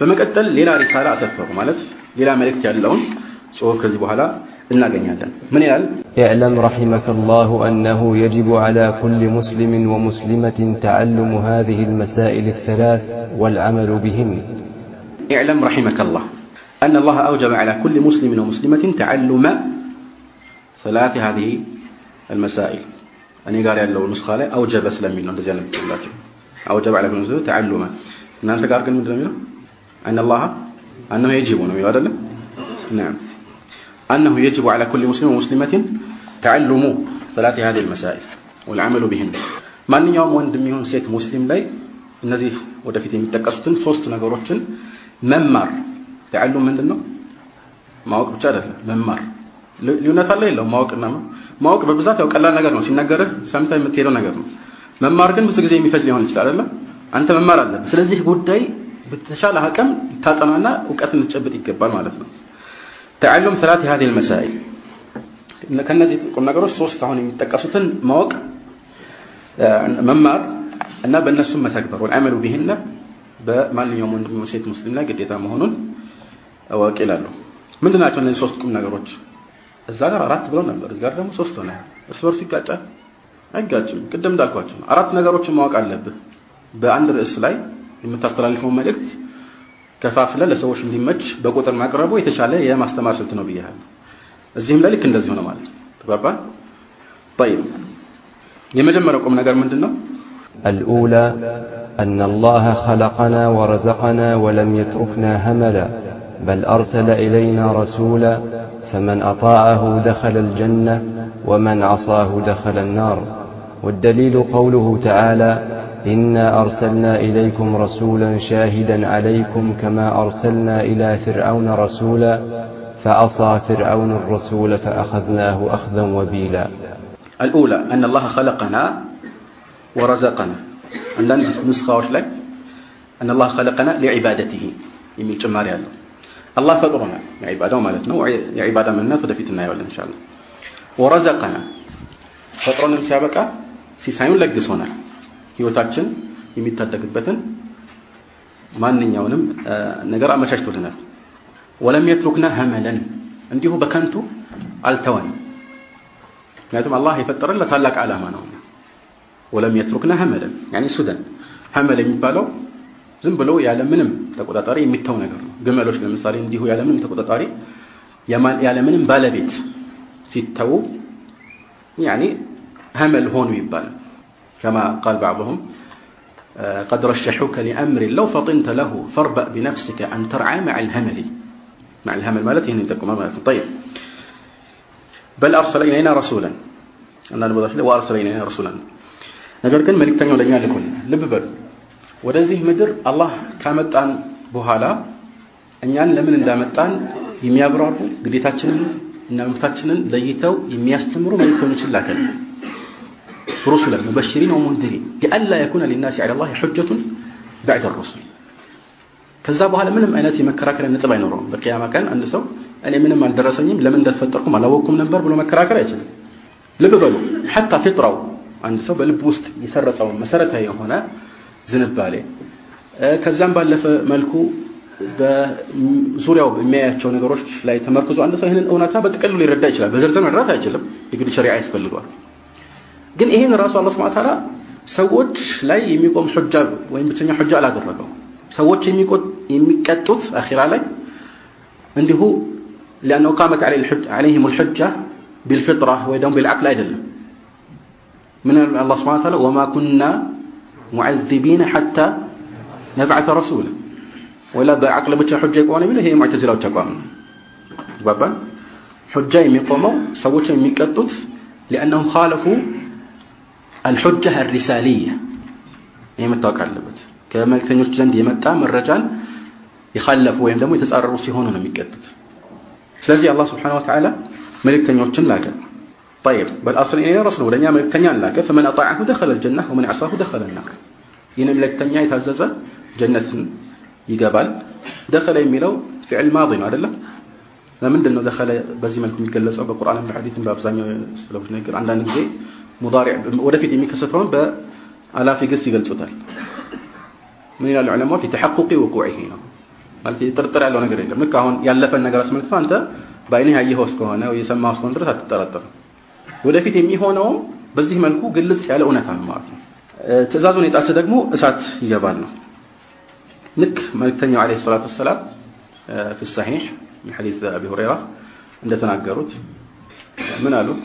በመቀጠል ሌላ ሪሳላ አሰፈሩ ማለት ሌላ መልእክት ያለውን ጽሁፍ ከዚህ በኋላ እናገኛለን ምን ይላል اعلم رحمك الله أنه يجب على كل مسلم ومسلمة تعلم هذه المسائل الثلاث والعمل بهن اعلم رحمك الله أن الله أوجب على كل مسلم ومسلمة تعلم ثلاث هذه المسائل أنا قال له نسخة لا أوجب أسلم منه እንደዚህ አይነት ብላችሁ أوجب على كل مسلم تعلم እናንተ ጋር ግን ምንድነው የሚለው أن الله أنه يجب ነው የሚለው አይደለም نعم أنه يجب على كل مسلم ومسلمة تعلم ثلاث هذه المسائل والعمل بهن ማንኛውም ወንድም ይሁን ሴት ሙስሊም ላይ እነዚህ ወደፊት የሚጠቀሱትን ሶስት ነገሮችን መማር ተዓሉም ምንድን ነው ማወቅ ብቻ አይደለም መማር ልዩነት አለ የለውም ማወቅና ማወቅ በብዛት ያው ቀላል ነገር ነው ሲነገርህ ሰምተህ የምትሄደው ነገር ነው መማር ግን ብዙ ጊዜ የሚፈጅ ሊሆን ይችላል አይደለ አንተ መማር አለብህ ስለዚህ ጉዳይ በተሻለ አቅም ልታጠናና እውቀት ልትጨብጥ ይገባል ማለት ነው። ተዓሉም ሰላት የሀዲል መሳኢል ከነዚህ ቁም ነገሮች ሶስት አሁን የሚጠቀሱትን ማወቅ መማር እና በእነሱም መተግበር ወልአመሉ ቢህነ በማንኛውም ወንድም ሴት ሙስሊም ላይ ግዴታ መሆኑን እወቅ ይላሉ። ምንድን ናቸው እነዚህ ሶስት ቁም ነገሮች? እዛ ጋር አራት ብለው ነበር፣ እዚህ ጋር ደግሞ ሶስት ሆነ። እርስ በርሱ ይጋጫል አይጋጭም? ቅድም እንዳልኳቸው አራት ነገሮችን ማወቅ አለብህ በአንድ ርዕስ ላይ የምታስተላልፈው መልእክት ከፋፍለ ለሰዎች እንዲመች በቁጥር ማቅረቡ የተሻለ የማስተማር ስልት ነው ብያለሁ እዚህም ላይ ልክ እንደዚህ ሆነ ማለት ተግባባን طيب የመጀመሪያው ቁም ነገር ምንድን ነው الأولى أن الله خلقنا ورزقنا ولم يتركنا هملا بل أرسل إلينا رسولا فمن أطاعه دخل الجنة ومن عصاه دخل النار والدليل قوله تعالى إنا أرسلنا إليكم رسولا شاهدا عليكم كما أرسلنا إلى فرعون رسولا فعصى فرعون الرسول فأخذناه أخذا وبيلا. الأولى أن الله خلقنا ورزقنا. عندنا نسخة وشلك أن الله خلقنا لعبادته. يمين جماري الله الله يا عبادة ومالتنا عبادة منا فدفتنا ولا إن شاء الله. ورزقنا. فطرنا مسابقة سيسايون لقصونا ህይወታችን የሚታደግበትን ማንኛውንም ነገር አመቻችቶልናል። ወለም የትሩክና ሀመለን እንዲሁ በከንቱ አልተወን። ምክንያቱም አላህ የፈጠረን ለታላቅ ዓላማ ነው። ወለም የትሩክና ሀመለን ያኒ ሱደን ሀመል የሚባለው ዝም ብሎ ያለምንም ተቆጣጣሪ የሚተው ነገር ነው። ግመሎች ለምሳሌ እንዲሁ ያለምንም ተቆጣጣሪ ያለምንም ባለቤት ሲተው ያኒ ሀመል ሆኑ ይባላል። كما قال بعضهم قد رشحوك لأمر لو فطنت له فاربأ بنفسك أن ترعى مع الهمل مع الهمل مالته هنا تكون مالته طيب بل أرسل إلينا رسولا أن المضاف وأرسل إلينا رسولا ነገር ግን መልእክተኛው ለኛ ልኮል ልብ በሉ ወደዚህ ምድር አላህ ካመጣን በኋላ እኛን ለምን እንዳመጣን የሚያብራሩ ግዴታችንን እና መብታችንን ለይተው የሚያስተምሩ መልእክተኞችን ላከል رسلا مبشرين ومنذرين لئلا يكون للناس على الله حجة بعد الرسل ከዛ በኋላ ምንም አይነት የመከራከሪያ ነጥብ አይኖረውም በቂያማ ቀን አንድ ሰው እኔ ምንም አልደረሰኝም ለምን እንደተፈጠርኩም አላወቅኩም ነበር ብሎ መከራከር አይችልም ልብ በሉ ሐታ ፊጥራው አንድ ሰው በልብ ውስጥ የሰረጸው መሰረታዊ የሆነ ዝንባሌ ከዛም ባለፈ መልኩ በዙሪያው የሚያያቸው ነገሮች ላይ ተመርክዞ አንድ ሰው ይህንን እውነታ በጥቅሉ ሊረዳ ይችላል በዝርዝር መረዳት አይችልም የግድ ሸሪዓ ያስፈልገዋል ግን ይሄን ራሱ አላህ Subhanahu Ta'ala ሰዎች ላይ የሚቆም ሑጃ ወይም ብቸኛ ሑጃ አላደረገው ሰዎች የሚቀጡት አኺራ ላይ እንዲሁ لانه قامت عليه الحجة عليهم الحجه بالفطره ويدهم بالعقل አይደለም من الله سبحانه وتعالى وما كنا معذبين حتى نبعث رسولا ولا بعقل ብቻ ሑጃ ይቆማል የሚለው ይሄ ሙዕተዚላዎች አቋም ነው ባባን ሑጃ የሚቆመው ሰዎች የሚቀጡት لانهم خالفوا الحجة الرسالية ይሄ መታወቅ አለበት ከመልእክተኞች ዘንድ የመጣ መረጃን የኻለፉ ወይም ደግሞ የተጻረሩ ሲሆኑ ነው የሚቀጡት ስለዚህ አላህ Subhanahu Wa Ta'ala መልእክተኞችን ላከ طيب بل اصل الى رسول ወደኛ መልእክተኛን ላከ فمن اطاعه دخل الجنه ومن عصاه دخل النار ይህን መልእክተኛ የታዘዘ ጀነትን ይገባል دخل የሚለው فعل ماضي ነው አይደለም ለምንድን ነው دخل በዚህ መልኩ የሚገለጸው በቁርአንም በሐዲስም በአብዛኛው ስለሆነ ነገር አንዳንድ ጊዜ ሙዳሪዕ ወደፊት የሚከሰተውን በአላፊ ግስ ይገልጹታል ምን ይላሉ ዑለማዎች የተሐቁቂ ውቁዒሂ ነው ማለት ጥርጥር ያለው ነገር የለም ልክ አሁን ያለፈን ነገር አስመልክቶ አንተ በአይንህ ያየኸው እስከሆነ ወይ የሰማኸው እስከሆነ ድረስ አትጠራጠርም ወደፊት የሚሆነውም በዚህ መልኩ ግልጽ ያለ እውነታ ነው ማለት ነው ትእዛዙን የጣሰ ደግሞ እሳት ይገባል ነው ልክ መልእክተኛው አለይሂ ሰላቱ ወሰላም في الصحيح من حديث أبي هريرة عند تناقرت من قالوا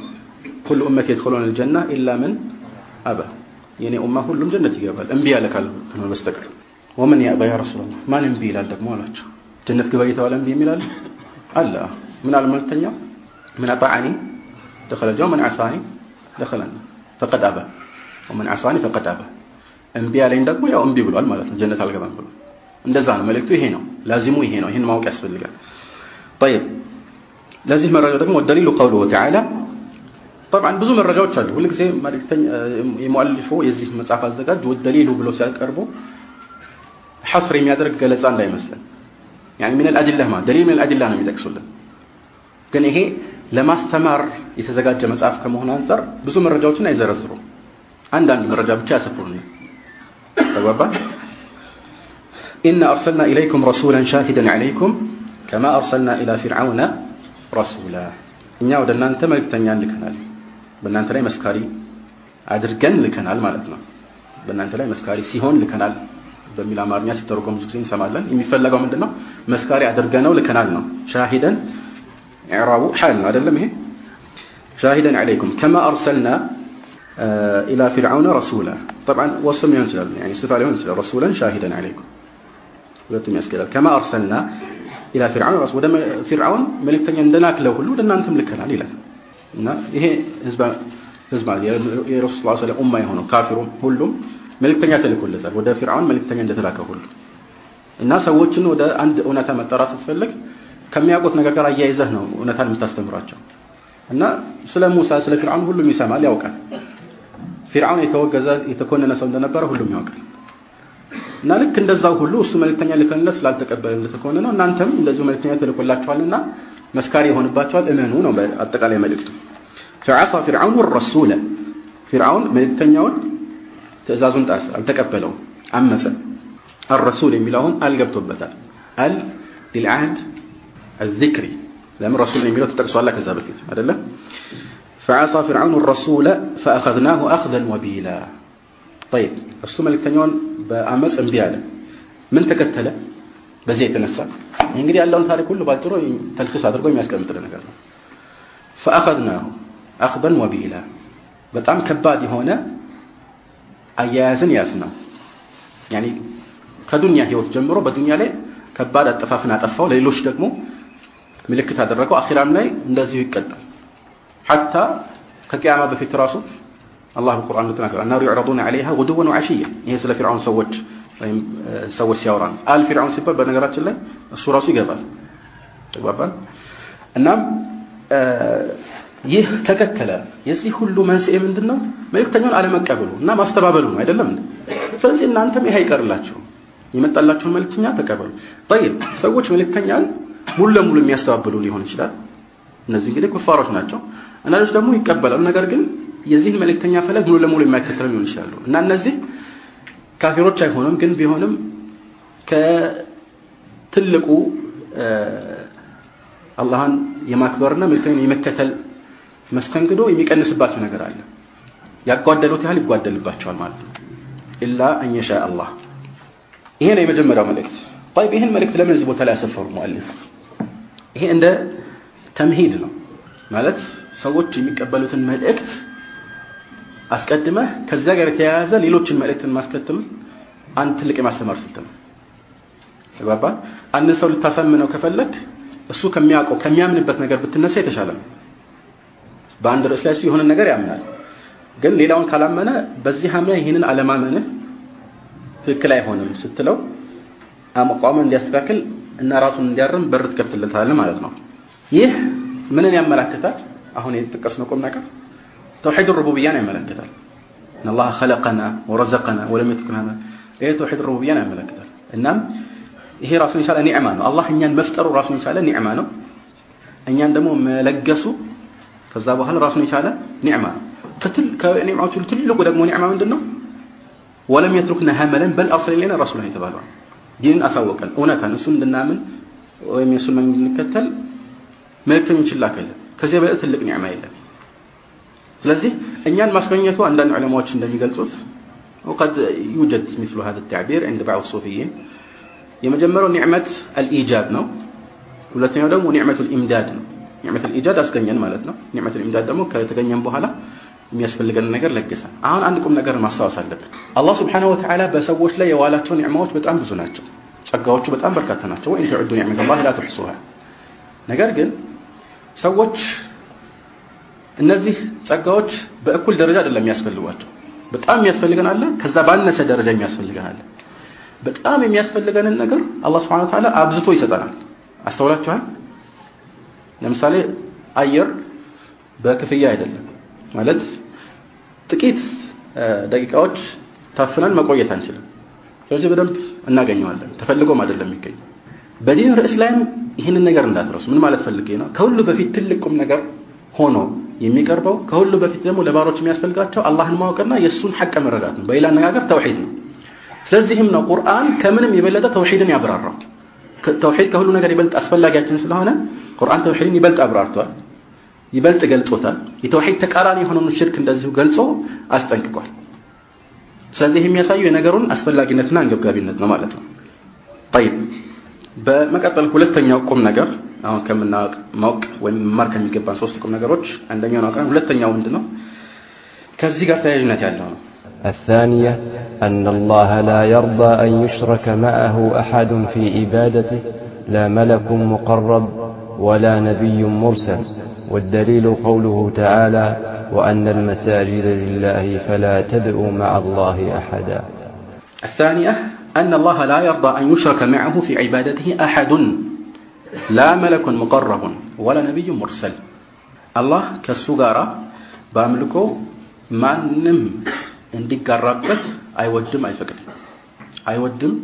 كل أمة يدخلون الجنة إلا من أبى يعني أمة كلهم جنة يقبل أنبياء لك المستقر ومن يأبى يا رسول الله ما ننبي لك مولاك جنة كبيتة ولا أنبي ملال ألا من قال الملتنيا من أطاعني دخل الجنة من عصاني دخل النار فقد أبى ومن عصاني فقد أبى أنبياء لين دقوا يا أنبي بلوال مالت جنة القبان بلوال እንደዛ ነው መልእክቱ ይሄ ነው ላዚሙ ይሄ ነው ይሄን ማወቅ ያስፈልጋል طيب ለዚህ መረጃ ደግሞ ወደሊሉ قوله تعالى طبعا ብዙ መረጃዎች አሉ ሁሉ ጊዜ መልእክተኛ የሙአሊፉ የዚህ መጽሐፍ አዘጋጅ ወደሊሉ ብሎ ሲያቀርቡ ሐስር የሚያደርግ ገለጻ እንዳይመስለን يعني من الادله ما دليل من الادله ነው የሚጠቅሱልን ግን ይሄ ለማስተማር የተዘጋጀ መጽሐፍ ከመሆኑ አንፃር ብዙ መረጃዎችን አይዘረዝሩም አንዳንድ መረጃ ብቻ ያሰፍሩልን ተግባባ إن أرسلنا إليكم رسولا شاهدا عليكم كما أرسلنا إلى فرعون رسولا እኛ ወደ እናንተ መልእክተኛን ልከናል በእናንተ ላይ መስካሪ አድርገን ልከናል ማለት ነው በእናንተ ላይ መስካሪ ሲሆን ልከናል በሚል አማርኛ ሲተረጎም ብዙ ጊዜ እንሰማለን የሚፈለገው ምንድነው መስካሪ አድርገነው ልከናል ነው ሻሂደን ኢዕራቡ ሐል ነው አይደለም ይሄ ሻሂደን አለይኩም ከማ አርሰልና إلى فرعون رسولا طبعا وصف من ينسل يعني صفة لهم ينسل رسولا شاهدا عليكم ولتم يسكدل كما أرسلنا إلى فرعون رسولا فرعون ملك تنين لنا كله لنا أنتم لكنا لله እና ይሄ ህዝብ ህዝብ የረሱል ስ ኡማ የሆነው ካፊሩም ሁሉም መልእክተኛ ተልኮለታል። ወደ ፊርዓውን መልእክተኛ እንደተላከ ሁሉ እና ሰዎችን ወደ አንድ እውነታ መጠራት ስትፈልግ ከሚያውቁት ነገር ጋር አያይዘህ ነው እውነታን የምታስተምራቸው እና ስለ ሙሳ ስለ ፊርዓውን ሁሉም ይሰማል ያውቃል። ፊርዓውን የተወገዘ የተኮነነ ሰው እንደነበረ ሁሉም ያውቃል። እና ልክ እንደዛው ሁሉ እሱ መልእክተኛ ልከንለት ስላልተቀበለለት ከሆነ ነው። እናንተም እንደዚሁ መልእክተኛ ተልኮላችኋልና መስካሪ ይሆንባችኋል እመኑ ነው አጠቃላይ መልእክቱ فعصى فرعون الرسول فرعون መልእክተኛውን ትእዛዙን ጣሰ አልተቀበለውም አመፀ الرسول የሚለውን አልገብቶበታል አል للعهد الذكري ለምን ረሱል የሚለው ተጠቅሷል ከዛ በፊት አይደለም فعصى فرعون الرسول فأخذناه أخذا وبيلا طيب እሱ መልእክተኛውን በአመፅ እምቢ አለ ምን ተከተለ በዚህ የተነሳ እንግዲህ ያለውን ታሪክ ሁሉ ባጭሩ ተልክስ አድርጎ የሚያስቀምጥልን ነገር ነው فأخذناه أخبا وبيلا. بطعم كبادي هنا أيازن ياسنا يعني كدنيا هيوت جمرو بدنيا لي كبادة تفافنا تفاو ليلوش دقمو. ملك تدركو أخيرا ملي نزيه يكتب حتى كقيامة بفيت الله القرآن نتناكر النار يعرضون عليها غدوا وعشية. هي سلا فرعون سوج سوج سوت طيب، آه، سياوران آل فرعون سبب بنقرات الله الصورة سيقبل تقبل النام آه، ይህ ተከተለ። የዚህ ሁሉ መንስኤ ምንድን ነው መልእክተኛውን አለመቀበሉ እና ማስተባበሉ አይደለም ስለዚህ እናንተም ይህ አይቀርላችሁ። የመጣላችሁን መልእክተኛ ተቀበሉ። ጠይብ ሰዎች መልእክተኛን ሙሉ ለሙሉ የሚያስተባብሉ ሊሆን ይችላል። እነዚህ እንግዲህ ኩፋሮች ናቸው። አንዳንዶች ደግሞ ይቀበላሉ። ነገር ግን የዚህን መልእክተኛ ፈለግ ሙሉ ለሙሉ የማይከተሉ ሊሆን ይችላሉ። እና እነዚህ ካፊሮች አይሆኑም። ግን ቢሆንም ከትልቁ አላህን የማክበርና መልእክተኛን የመከተል መስተንግዶ የሚቀንስባቸው ነገር አለ ያጓደሉት ያህል ይጓደልባቸዋል ማለት ነው ኢላ አን የሻ አላህ ይሄ ነው የመጀመሪያው መልእክት طيب ይህን መልእክት ለምን እዚህ ቦታ ላይ ያሰፈሩ ሙአሊፍ ይሄ እንደ ተምሂድ ነው ማለት ሰዎች የሚቀበሉትን መልእክት አስቀድመህ ከዚያ ጋር የተያያዘ ሌሎችን መልእክትን ማስከተል አንድ ትልቅ የማስተማር ስልት ነው ተግባባ አንድ ሰው ልታሳምነው ከፈለግ እሱ ከሚያውቀው ከሚያምንበት ነገር ብትነሳ የተሻለ ነው በአንድ ርዕስ ላይ የሆነ ነገር ያምናል። ግን ሌላውን ካላመነ በዚህ አምና ይህንን አለማመንህ ትክክል አይሆንም ስትለው አቋሙን እንዲያስተካክል እና ራሱን እንዲያርም በር ትከፍትለታለህ ማለት ነው። ይህ ምንን ያመላክታል? አሁን የተጠቀስነው ቁም ነገር ተውሂድ ሩቡብያን ያመለክታል። አላህ ኸለቀና ወረዘቀና ወለም ይትኩናና ይሄ ተውሂድ ሩቡብያን ያመለክታል። እናም ይሄ ራሱን የቻለ ኒዕማ ነው። አላህ እኛን መፍጠሩ ራሱን የቻለ ኒዕማ ነው። እኛን ደግሞ መለገሱ ከዛ በኋላ ራሱን የቻለ ኒዕማ ነው ከኒዕማዎቹ ትልቁ ደግሞ ኒዕማ ምንድን ነው ወለም የትሩክና ሀመለን በል አርሰል ኢለይና ረሱላን የተባለው ዲንን አሳወቀን እውነታን እሱን እንድናምን ወይም የእሱን መንገድ እንድንከተል መልእክተኞችን ላከልን ከዚህ የበለጠ ትልቅ ኒዕማ የለም ስለዚህ እኛን ማስገኘቱ አንዳንድ ዑለማዎች እንደሚገልጹት وقد يوجد مثل هذا التعبير عند بعض الصوفيين የመጀመሪያው ኒዕመት አልኢጃድ ነው ሁለተኛው ደግሞ ኒዕመቱ ልኢምዳድ ነው ኒዕመት ልኢጃድ አስገኘን ማለት ነው። ኒዕመት ልኢምዳድ ደግሞ ከተገኘን በኋላ የሚያስፈልገን ነገር ለገሰን አሁን አንድ ቁም ነገር ማስታወስ አለብን። አላህ ስብሓንሁ ወተዓላ በሰዎች ላይ የዋላቸው ኒዕማዎች በጣም ብዙ ናቸው። ጸጋዎቹ በጣም በርካታ ናቸው። ወይን ተዕዱ ኒዕመት ላ ትሕሱሃ ነገር ግን ሰዎች እነዚህ ጸጋዎች በእኩል ደረጃ አይደለም የሚያስፈልጓቸው። በጣም የሚያስፈልገን አለ ከዛ ባነሰ ደረጃ የሚያስፈልገን አለ። በጣም የሚያስፈልገንን ነገር አላህ ስብሐ ወተዓላ አብዝቶ ይሰጠናል። አስተውላችኋል ለምሳሌ አየር በክፍያ አይደለም ማለት ጥቂት ደቂቃዎች ታፍነን መቆየት አንችልም። ስለዚህ በደንብ እናገኘዋለን። ተፈልጎም አይደለም የሚገኝ በዲን ርዕስ ላይም ይህንን ነገር እንዳትረሱ። ምን ማለት ፈልጌ ነው? ከሁሉ በፊት ትልቅ ቁም ነገር ሆኖ የሚቀርበው ከሁሉ በፊት ደግሞ ለባሮች የሚያስፈልጋቸው አላህን ማወቅና የእሱን ሐቅ መረዳት ነው። በሌላ አነጋገር ተውሂድ ነው። ስለዚህም ነው ቁርአን ከምንም የበለጠ ተውሂድን ያብራራው። ተውሂድ ከሁሉ ነገር ይበልጥ አስፈላጊያችን ስለሆነ ቁርአን ተውሂድን ይበልጥ አብራርቷል ይበልጥ ገልጾታል የተውሂድ ተቃራኒ የሆነውን ሽርክ እንደዚሁ ገልጾ አስጠንቅቋል ስለዚህ የሚያሳየው የነገሩን አስፈላጊነትና አንገብጋቢነት ነው ማለት ነው طيب በመቀጠል ሁለተኛው ቁም ነገር አሁን ከምናውቅ ማወቅ ወይም መማር ከሚገባን ሶስት ቁም ነገሮች አንደኛው ነው ሁለተኛው ምንድነው ከዚህ ጋር ተያያዥነት ያለው ነው الثانية أن الله لا يرضى أن يشرك معه أحد في عبادته لا ملك مقرب ولا نبي مرسل والدليل قوله تعالى وأن المساجد لله فلا تدعوا مع الله أحدا الثانية أن الله لا يرضى أن يشرك معه في عبادته أحد لا ملك مقرب ولا نبي مرسل الله كالسجارة باملكو ما نم እንዲጋራበት አይወድም አይፈቅድም አይወድም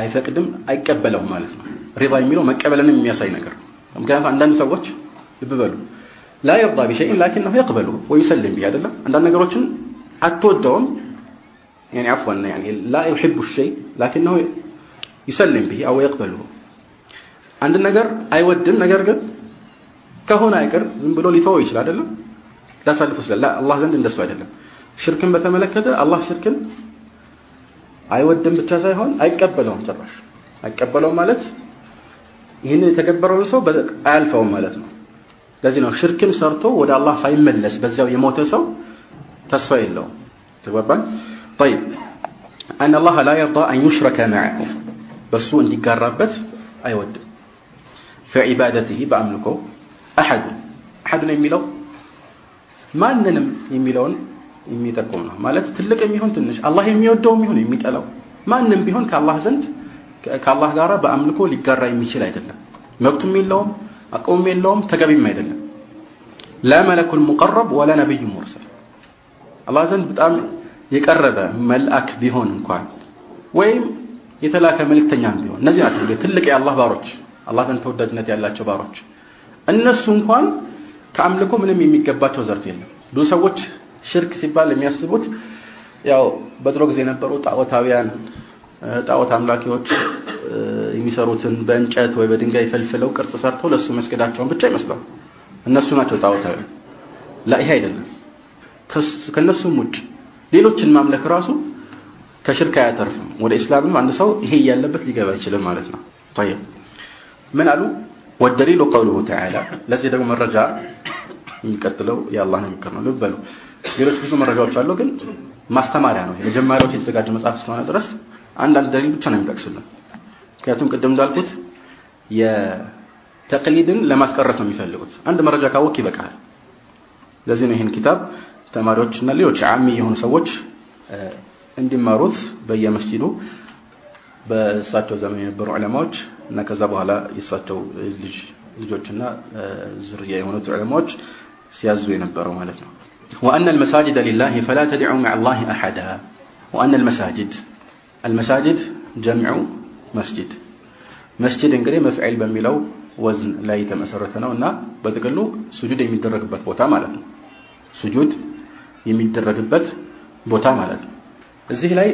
አይፈቅድም አይቀበለውም ማለት ነው ሪዳ የሚለው መቀበልንም የሚያሳይ ነገር ምክንያቱም አንዳንድ ሰዎች ልብ በሉ ላ የርዳ ቢሸይን ላኪነሁ የቅበሉ ወይሰልም ቢህ አይደለም አንዳንድ ነገሮችን አትወደውም يعني عفوا يعني لا يحب الشيء لكنه يسلم به او يقبله አንድ ነገር አይወድም ነገር ግን ከሆነ አይቀር ዝም ብሎ ሊተወው ይችላል አይደለም ላሳልፉ ይችላል አላህ ዘንድ እንደሱ አይደለም ሽርክን በተመለከተ አላህ ሽርክን አይወድም ብቻ ሳይሆን አይቀበለውም ጭራሽ አይቀበለውም ማለት ይህንን የተገበረውን ሰው አያልፈውም ማለት ነው ለዚህ ነው ሽርክን ሰርቶ ወደ አላህ ሳይመለስ በዚያው የሞተ ሰው ተስፋ የለውም ተግባባን طيب أن الله لا يرضى أن يشرك معه بس أن يقربت أيود في عبادته بأملكه أحد أحد يميلو ما أننا يميلون የሚጠቁም ነው ማለት ትልቅ የሚሆን ትንሽ አላህ የሚወደው የሚሆን የሚጠላው ማንም ቢሆን ከአላህ ዘንድ ከአላህ ጋር በአምልኮ ሊጋራ የሚችል አይደለም። መብቱም የለውም አቅሙም የለውም ተገቢም አይደለም። ላ መለኩል ሙቀረብ ወላ ነቢዩ ሙርሰል። አላህ ዘንድ በጣም የቀረበ መልአክ ቢሆን እንኳን ወይም የተላከ መልእክተኛም ቢሆን እነዚህ ናቸው ትልቅ የአላህ ባሮች አላህ ዘንድ ተወዳጅነት ያላቸው ባሮች እነሱ እንኳን ከአምልኮ ምንም የሚገባቸው ዘርፍ የለም። ብዙ ሰዎች ሽርክ ሲባል የሚያስቡት ያው በድሮ ጊዜ የነበሩ ጣዖታውያን ጣዖት አምላኪዎች የሚሰሩትን በእንጨት ወይ በድንጋይ ፈልፍለው ቅርጽ ሰርተው ለሱ መስገዳቸውን ብቻ ይመስላል እነሱ ናቸው ጣዖታውያን ላ ይሄ አይደለም ከነሱም ውጭ ሌሎችን ማምለክ ራሱ ከሽርክ አያተርፍም ወደ እስላምም አንድ ሰው ይሄ እያለበት ሊገባ አይችልም ማለት ነው طيب ምን አሉ والدليل قوله تعالى ለዚህ ደግሞ መረጃ የሚቀጥለው የአላህ ንግግር ነው ልብ በሉ ሌሎች ብዙ መረጃዎች አሉ ግን ማስተማሪያ ነው የመጀመሪያዎች የተዘጋጀ መጽሐፍ እስከሆነ ድረስ አንዳንድ ደሊል ብቻ ነው የሚጠቅሱልን ምክንያቱም ቅድም እንዳልኩት የተቅሊድን ለማስቀረት ነው የሚፈልጉት አንድ መረጃ ካወቅ ይበቃል ለዚህ ነው ይህን ኪታብ ተማሪዎች እና ሌሎች አሚ የሆኑ ሰዎች እንዲማሩት በየመስጂዱ በእሳቸው ዘመን የነበሩ ዑለማዎች እና ከዛ በኋላ የእሳቸው ልጅ ልጆችና ዝርያ የሆኑት ዑለማዎች ሲያዙ የነበረው ማለት ነው وأن المساجد لله فلا تدعوا مع الله أحدا وأن المساجد አልመሳጅድ ጀምዑ መስጂድ መስጂድ እንግዲህ መፍዒል በሚለው ወዝን ላይ የተመሰረተ ነው እና በጥቅሉ ስጁድ የሚደረግበት ቦታ ማለት ነው። ስጁድ የሚደረግበት ቦታ ማለት ነው። እዚህ ላይ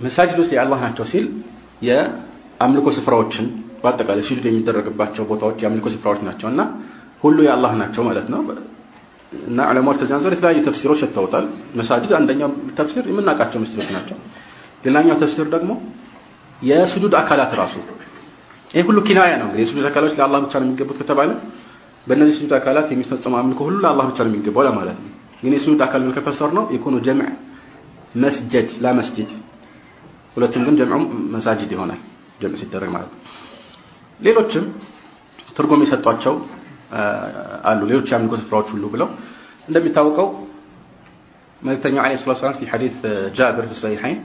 መሳጅድ ውስጥ የአላህ ናቸው ሲል የአምልኮ ስፍራዎችን በአጠቃላይ ስጁድ የሚደረግባቸው ቦታዎች የአምልኮ ስፍራዎች ናቸው እና ሁሉ የአላህ ናቸው ማለት ነው። እና ዑለማዎች ከዚህ አንጻር የተለያዩ ተፍሲሮች ሰጥተውታል። መሳጅድ አንደኛው ተፍሲር የምናውቃቸው መስጂዶች ናቸው። ሌላኛው ተፍሲር ደግሞ የስጁድ አካላት ራሱ ይህ ሁሉ ኪናያ ነው እንግዲህ የስጁድ አካሎች ለአላህ ብቻ ነው የሚገቡት ከተባለ በእነዚህ ስጁድ አካላት የሚፈጸመው አምልኮ ሁሉ ለአላህ ብቻ ነው የሚገባው ለማለት ነው ግን የስጁድ አካል ብል ከፈሰር ነው የኮኑ ጀምዕ መስጀድ ላ መስጅድ ሁለቱም ግን ጀምዑ መሳጅድ ይሆናል ጀምዕ ሲደረግ ማለት ነው ሌሎችም ትርጉም የሰጧቸው አሉ ሌሎች የአምልኮ ስፍራዎች ሁሉ ብለው እንደሚታወቀው መልእክተኛው ዓለይሂ ሰላቱ ወሰላም في حديث جابر في الصحيحين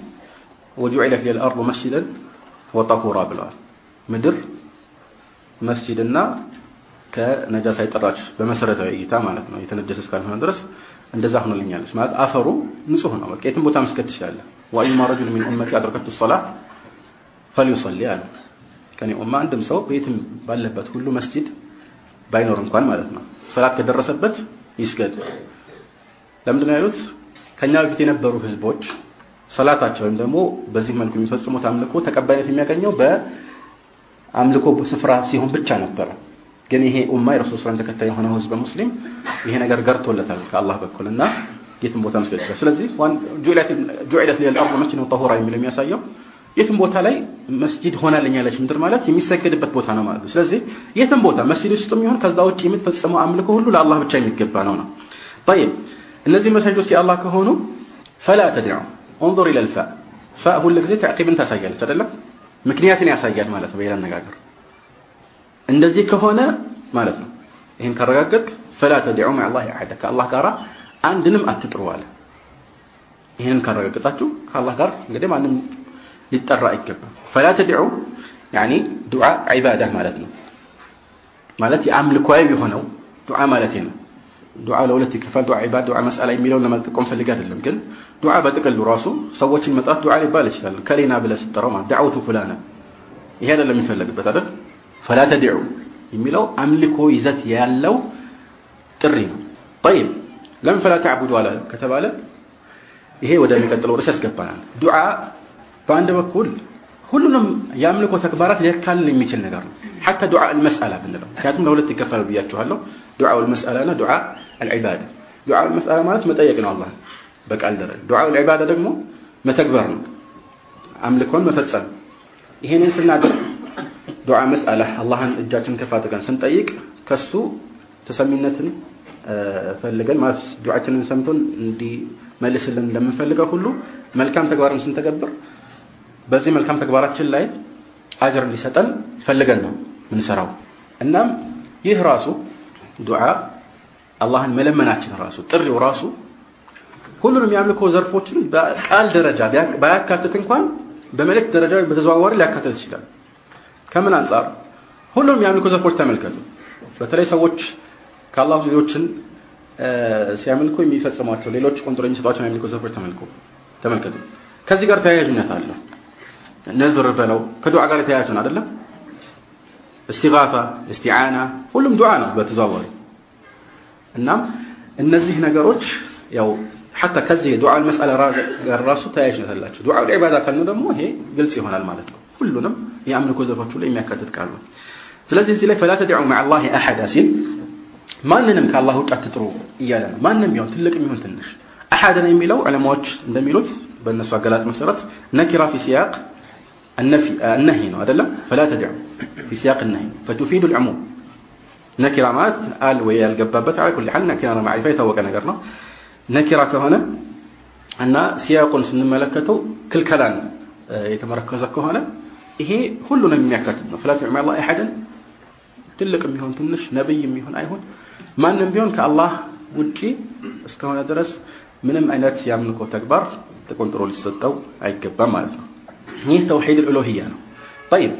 ወጁዒለት ሊል አርዱ መስጂደን ወጠሁራ ብለዋል። ምድር መስጂድና ከነጃሳ የጠራች በመሰረታዊ እይታ ማለት ነው። የተነጀሰ እስካልሆነ ድረስ እንደዛ ሆኖልኛለች ማለት አፈሩ ንጹህ ነው። በቃ የትም ቦታ መስገድ ትችላለህ። ወአይማ ረጁል ሚን ኡመቲ አድረከቱ ሰላ ፈልዩሰሊ አለ። ከኔ ኡማ አንድም ሰው በየትም ባለበት ሁሉ መስጂድ ባይኖር እንኳን ማለት ነው ሰላት ከደረሰበት ይስገድ። ለምንድን ነው ያሉት? ከኛ በፊት የነበሩ ህዝቦች ሰላታቸው ወይም ደግሞ በዚህ መልኩ የሚፈጽሙት አምልኮ ተቀባይነት የሚያገኘው በአምልኮ ስፍራ ሲሆን ብቻ ነበረ። ግን ይሄ ኡማ የረሱል ሰለላሁ ተከታይ የሆነ ህዝብ ሙስሊም ይሄ ነገር ገርቶለታል ከአላህ በኩል እና የትም ቦታ መስገድ ይችላል። ስለዚህ ጁዒለት ሊል አርዱ መስጂድን ጠሁራ የሚለው የሚያሳየው የትም ቦታ ላይ መስጅድ ሆናልኝ ያለች ምድር ማለት የሚሰገድበት ቦታ ነው ማለት ነው። ስለዚህ የትም ቦታ መስጂድ ውስጥም ይሁን ከዛ ውጭ የምትፈጽመው አምልኮ ሁሉ ለአላህ ብቻ የሚገባ ነው ነው። ጠይብ እነዚህ መሳጅዶች የአላህ ከሆኑ ፈላ ተድዑ انظر الى الفاء فاء ሁሉ ጊዜ ተዕቂብን ታሳያለች አይደለም ምክንያትን ያሳያል ማለት ነው በሌላ አነጋገር እንደዚህ ከሆነ ማለት ነው ይህን ካረጋገጥ فلا تدعوا مع الله احد ከአላህ ጋር አንድንም አትጥሩ አለ ይህንን ካረጋገጣችሁ ከአላህ ጋር እንግዲህ ማንም ሊጠራ አይገባም فلا تدعوا يعني دعاء عباده ማለት ነው ማለት የአምልኮዊ የሆነው ዱዓ ማለት ነው ዱዓ ለሁለት ይከፋል። ዱዓ ኢባድ፣ ዱዓ መስአላ የሚለውን ለማጠቆም ፈልግ አይደለም። ግን ዱዓ በጥቅሉ ራሱ ሰዎችን መጥራት ዱዓ ሊባል ይችላል። ከሌና ብለህ ስጠራው ማለት ዳዕወቱ ፉላና ይሄ አይደለም የሚፈለግበት አይደል? ፈላ ተዲዑ የሚለው አምልኮ ይዘት ያለው ጥሪ ነው። ጠይብ ለምን ፈላ ተዕቡዱ አለ ከተባለ ይሄ ወደሚቀጥለው ርዕስ ያስገባናል። ዱዓ በአንድ በኩል ሁሉንም የአምልኮ ተግባራት ሊያካልል የሚችል ነገር ነው። حتى دعاء المسألة ብንለው ምክንያቱም ለሁለት ይከፈላል ብያችኋለሁ دعاء المسألة እና دعاء العبادة دعاء المسألة ማለት መጠየቅ ነው አላህ በቃል ደረጃ دعاء العبادة ደግሞ መተግበር ነው አምልኮን መፈጸም ይሄንን ስናደርግ ዱዓ መስአላ አላህን እጃችን ከፍ አድርገን ስንጠይቅ ከሱ ተሰሚነትን ፈልገን ማለት ዱዓችንን ሰምቶን እንዲመልስልን እንደምንፈልገው ሁሉ መልካም ተግባርን ስንተገብር በዚህ መልካም ተግባራችን ላይ አጅር እንዲሰጠን ፈልገን ነው ምንሰራው እናም ይህ ራሱ ዱዓ አላህን መለመናችን ራሱ ጥሪው ራሱ ሁሉንም የአምልኮ ዘርፎችን በቃል ደረጃ ባያካትት እንኳን በመልእክት ደረጃ በተዘዋዋሪ ሊያካትት ይችላል። ከምን አንጻር ሁሉም የአምልኮ ዘርፎች ተመልከቱ። በተለይ ሰዎች ከአላህ ሌሎችን ሲያመልኩ የሚፈጽሟቸው ሌሎች ቆንጥሮ የሚሰጧቸው የአምልኮ ዘርፎች ተመልከቱ። ከዚህ ጋር ተያያዥነት አለው። ነዝር በለው ከዱዓ ጋር የተያያዘ ነው አይደለም እስቲጋፋ እስቲዓና ሁሉም ዱዓ ነው በተዘዋዋሪ እናም እነዚህ ነገሮች ያው حتى ከዚህ ዱዓ المسألة ጋር ራሱ ተያያዥነት አላቸው ዱዓ العبادة ካልነው ደግሞ ይሄ ግልጽ ይሆናል ማለት ነው ሁሉንም የአምልኮ ዘርፎች ላይ የሚያካትት ቃል ነው ስለዚህ እዚህ ላይ فلا تدعوا مع الله احد ሲል ማንንም ከአላህ ውጭ አትጥሩ እያለ ነው ማንም ቢሆን ትልቅ የሚሆን ትንሽ አሐድን የሚለው ዑለማዎች እንደሚሉት በእነሱ አገላጽ መሰረት ነኪራ ፊ ሲያቅ النفي النهي ነው አይደለም فلا تدعوا في سياق النهي فتفيد العموم ነኪራ ማለት አል ወይ ያልገባበት على كل حال ነኪራ ማዕሪፋ የታወቀ ነገር ነው ነኪራ ከሆነ እና ሲያቁን ስንመለከተው ክልከላን የተመረከዘ ከሆነ ይሄ ሁሉንም የሚያካትት ነው فلا تدعوا مع الله احدا ትልቅ የሚሆን ትንሽ ነብይ የሚሆን አይሆን ማንም ቢሆን ከአላህ ውጪ እስከሆነ ድረስ ምንም አይነት የአምልኮ ተግባር ተቆንጥሮ ሊሰጠው አይገባም ማለት ነው ይህ ተውሒድ ልኡሉህያ ነው ጠይብ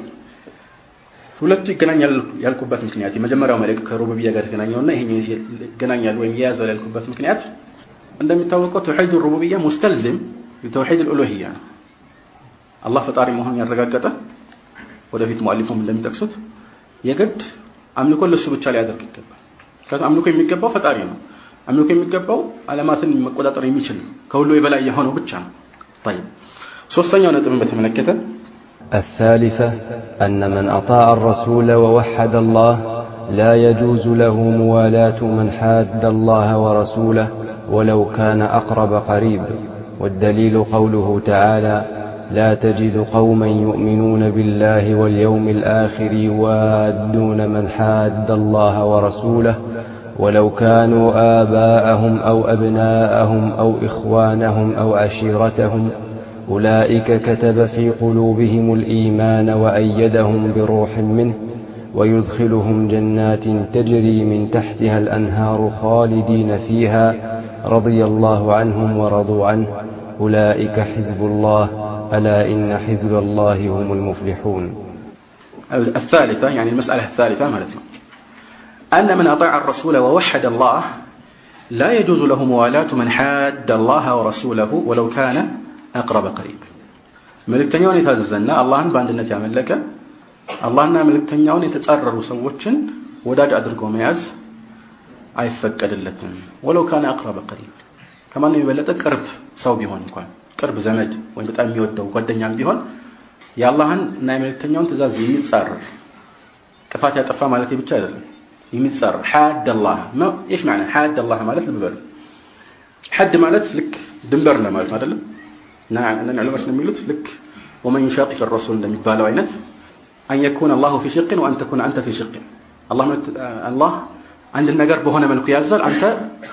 ሁለቱ ይገናኛል ያልኩበት ምክንያት የመጀመሪያው መልእክት ከሩቡብያ ጋር የተገናኘውና ይሄኛው ይገናኛል ወይም የያዘው ያልኩበት ምክንያት እንደሚታወቀው ተውሒድ ሩቡብያ ሙስተልዝም ለተውሒድ ልኡሉህያ ነው አላህ ፈጣሪ መሆኑን ያረጋገጠ ወደፊት ሙአሊፉም እንደሚጠቅሱት የግድ አምልኮ ለሱ ብቻ ሊያደርግ ይገባል ምክንያቱም አምልኮ የሚገባው ፈጣሪ ነው አምልኮ የሚገባው አለማትን መቆጣጠር የሚችል ከሁሉ የበላይ የሆነው ብቻ ነው ሶስተኛው ነጥብን በተመለከተ الثالثة أن من أطاع الرسول ووحد الله لا يجوز له موالاة من حاد الله ورسوله ولو كان أقرب قريب والدليل قوله تعالى لا تجد قوما يؤمنون بالله واليوم الآخر يوادون من حاد الله ورسوله ولو كانوا آباءهم أو أبناءهم أو إخوانهم أو عشيرتهم أولئك كتب في قلوبهم الإيمان وأيدهم بروح منه ويدخلهم جنات تجري من تحتها الأنهار خالدين فيها رضي الله عنهم ورضوا عنه. أولئك حزب الله ألا إن حزب الله هم المفلحون. الثالثة يعني المسألة الثالثة مالتنا أن من أطاع الرسول ووحد الله لا يجوز له موالاة من حاد الله ورسوله ولو كان አቅረበ ቀሪብ መልእክተኛውን የታዘዘና አላህን በአንድነት ያመለከ አላህና መልእክተኛውን የተጻረሩ ሰዎችን ወዳጅ አድርጎ መያዝ አይፈቀድለትም። ወለው ካነ አቅረበ ቀሪብ ከማንም የበለጠ ቅርብ ሰው ቢሆን እንኳን ቅርብ ዘመድ ወይም በጣም የሚወደው ጓደኛም ቢሆን የአላህን እና የመልእክተኛውን ትእዛዝ የሚጻረር ጥፋት ያጠፋ ማለት ብቻ አይደለም። የሚጻረር ሓድ አላህ ይሽ ማዕና ሓድ ማለት ልብ በሉ። ማለት ልክ ድንበር ለማለት አይደለም نعم العلماء شنو ميلوت لك ومن يشاقق الرسول لم يبال عينت أن يكون الله في شق وأن تكون أنت في شق. الله مت... آه، الله عند النجار بهنا من قياسر أنت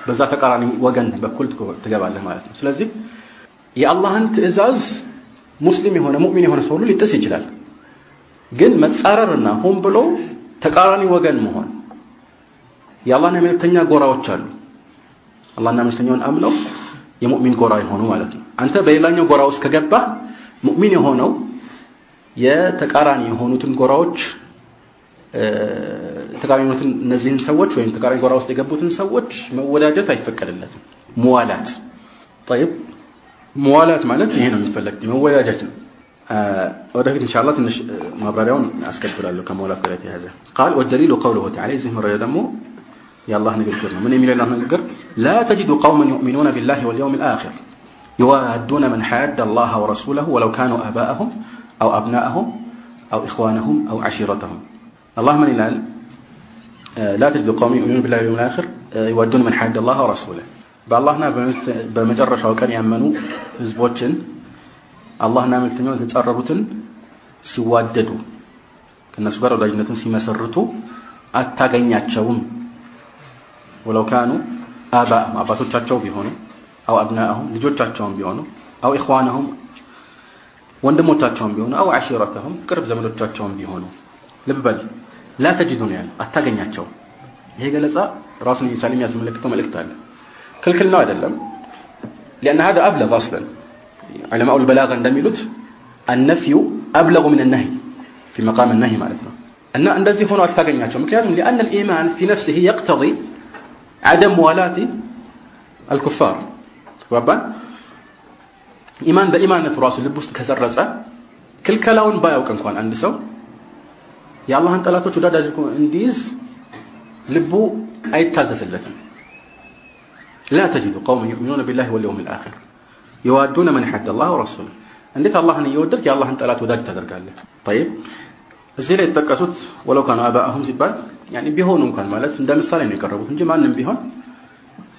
بزاف قراني وجن بكل تجاب على مالك. سلزي يا الله أنت إزاز مسلم هنا مؤمن هنا سولو لتسجل جن ما تقررنا هم بلو تقارني وجن مهون يا الله نعم تنيا قراء الله نعم تنيا أملو يا مؤمن قراء هون مالك አንተ በሌላኛው ጎራ ውስጥ ከገባ ሙእሚን የሆነው የተቃራኒ የሆኑትን ጎራዎች ተቃራኒ የሆኑትን እነዚህን ሰዎች ወይም ተቃራኒ ጎራ ውስጥ የገቡትን ሰዎች መወዳጀት አይፈቀድለትም። ሙዋላት ጠይብ፣ ሙዋላት ማለት ይሄ ነው የሚፈለግ መወዳጀት ነው። ወደፊት ኢንሻአላህ ትንሽ ማብራሪያውን አስከብላለሁ ከመውላት ጋር የተያዘ ቃል ወደሊሉ ቀውሉሁ ተዓላ እዚህ መረጃ ደግሞ የአላህ ንግግር ነው። ምን የሚለው ንግግር ላ ተጅዱ ቀውመን ዩእሚኑነ ቢላሂ ወልየውም ልአኪር يوادون من حاد الله ورسوله ولو كانوا آباءهم أو أبناءهم أو إخوانهم أو عشيرتهم الله من الآن لا تجد قوم يؤمنون بالله واليوم الآخر يوادون من حاد الله ورسوله በአላህና በመጨረሻው ቀን ያመኑ ህዝቦችን አላህና መልክተኛውን የተጻረሩትን ሲዋደዱ ከነሱ ጋር ወዳጅነትን ሲመሰርቱ አታገኛቸውም ወለው ካኑ አባአም አባቶቻቸው ቢሆኑ አው አብናአሁም ልጆቻቸውም ቢሆኑ አው ኢኽዋነሁም ወንድሞቻቸውም ቢሆኑ አው አሺረተሁም ቅርብ ዘመዶቻቸውም ቢሆኑ ልብ በል ላ ተጅዱ ነው ያለ አታገኛቸውም ይሄ ገለጻ ራሱን እየቻለ የሚያስመለክተው መልእክት አለ ክልክል ነው አይደለም لأن هذا أبلغ أصلا علماء البلاغة እንደሚሉት النفي أبلغ من النهي في مقام النهي معناتنا أن እንደዚህ ሆኖ አታገኛቸው ምክንያቱም لأن الإيمان في نفسه يقتضي عدم موالاة الكفار ተግባባን ኢማን በኢማንነቱ ራሱ ልብ ውስጥ ከሰረጸ ክልከላውን ባያውቅ እንኳን አንድ ሰው የአላህን ጠላቶች ወዳጅ አድርጎ እንዲይዝ ልቡ አይታዘዝለትም لا تجد قوم يؤمنون بالله واليوم الآخر يوادون من حد الله ورسوله እንዴት አላህን እየወደድክ የአላህን ጠላት ወዳጅ ታደርጋለህ طيب እዚህ ላይ የተጠቀሱት ወለው ካኑ አባአሁም ሲባል ያኒ ቢሆኑ እንኳን ማለት እንደ ምሳሌ ነው የቀረቡት እንጂ ማንም ቢሆን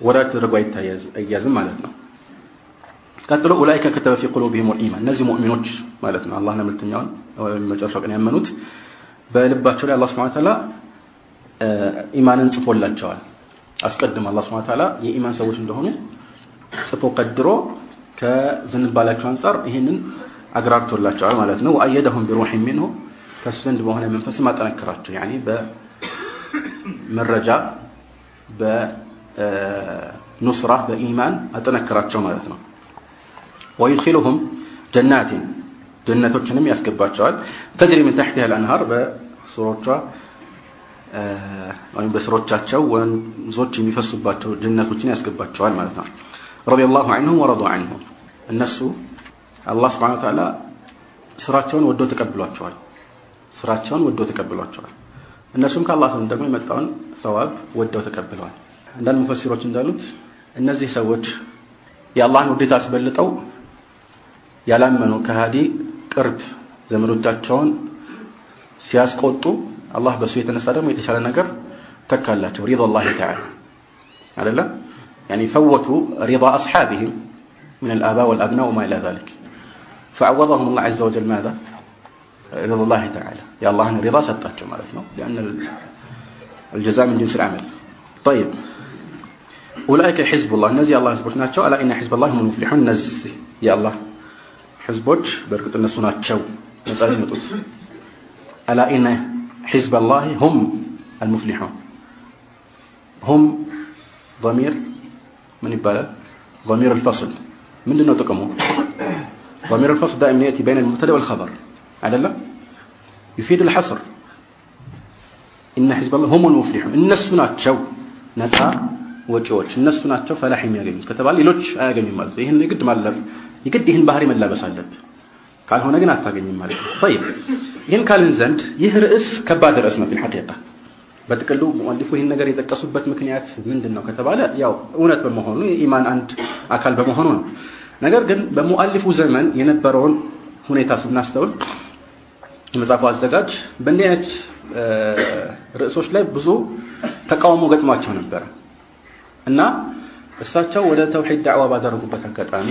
ወዳጅ ተደርጎ አይያዝም ማለት ነው ቀጥሎ ኡላይከ ከተበ ፊ ቁሉብሂም ወልኢማን እነዚህ ሙእሚኖች ማለት ነው አላህና መልእክተኛውን ወይም መጨረሻው ቀን ያመኑት በልባቸው ላይ አላህ Subhanahu Wa Ta'ala ኢማንን ጽፎላቸዋል አስቀድሞ አላህ Subhanahu Wa Ta'ala የኢማን ሰዎች እንደሆኑ ጽፎ ቀድሮ ከዝንባላቸው አንጻር ይህንን አግራርቶላቸዋል ማለት ነው ወአየደሁም ቢሩህ ሚንሁ ከሱ ዘንድ በሆነ መንፈስም አጠነክራቸው ያኒ በመረጃ በኑስራ በኢማን አጠነክራቸው ማለት ነው ወይድኺሉሁም ጀናቲን ጀነቶችንም ያስገባቸዋል ተጅሪ ምን ተሕቲሃ አልአንሃር በስሮቿ ወይም በስሮቻቸው ወንዞች የሚፈሱባቸው ጀነቶችን ያስገባቸዋል ማለት ነው ረዲየላሁ ዐንሁም ወረዱ ዐንሁ እነሱ አላህ Subhanahu Wa Ta'ala ስራቸውን ወዶ ተቀብሏቸዋል ስራቸውን ወዶ ተቀብሏቸዋል እነሱም ከአላህ ዘንድ ደግሞ የመጣውን ሰዋብ ወደው ተቀብለዋል አንዳንድ ሙፈሲሮች እንዳሉት እነዚህ ሰዎች የአላህን ውዴታ አስበልጠው ያላመኑ ከሃዲ ቅርብ ዘመዶቻቸውን ሲያስቆጡ አላህ በሱ የተነሳ ደግሞ የተሻለ ነገር ተካላቸው ሪዳ አላህ ተዓላ አይደለም يعني فوتوا رضا أصحابهم من الآباء والأبناء وما إلى ذلك فعوضهم الله عز وجل ماذا رضا الله تعالى يا الله أن رضا ستاتهم مالتنا لأن الجزاء من جنس العمل طيب أولئك حزب الله نزي الله سبحانه وتعالى ألا إن حزب الله هم المفلحون نزي يا الله ህዝቦች በእርግጥ እነሱ ናቸው ነጻ የሚወጡት አላ ኢነ ሒዝብ አላህ ሁም አልሙፍሊሑን። ضمير من يبال ضمير الفصل من اللي نطقمه ضمير الفصل دائما يأتي بين المبتدا والخبر على لا يفيد الحصر إن حزب الله هم المفلحون إن السنات شو نسا وجوج إن السنات شو يا جميل كتب علي لوج آجم يمال إيه قد مالف የግድ ይህን ባህሪ መላበስ አለብህ ካልሆነ ግን አታገኝም ማለት ነው طيب ይህን ካልን ዘንድ ይህ ርዕስ ከባድ ርዕስ ነው في الحقيقة በጥቅሉ ሙአሊፉ ይህን ነገር የጠቀሱበት ምክንያት ምንድን ነው ከተባለ ያው እውነት በመሆኑ የኢማን አንድ አካል በመሆኑ ነው ነገር ግን በሙአሊፉ ዘመን የነበረውን ሁኔታ ስናስተውል የመጽሐፉ አዘጋጅ በእንዲህ አይነት ርዕሶች ላይ ብዙ ተቃውሞ ገጥሟቸው ነበረ እና እሳቸው ወደ ተውሂድ ዳዕዋ ባደረጉበት አጋጣሚ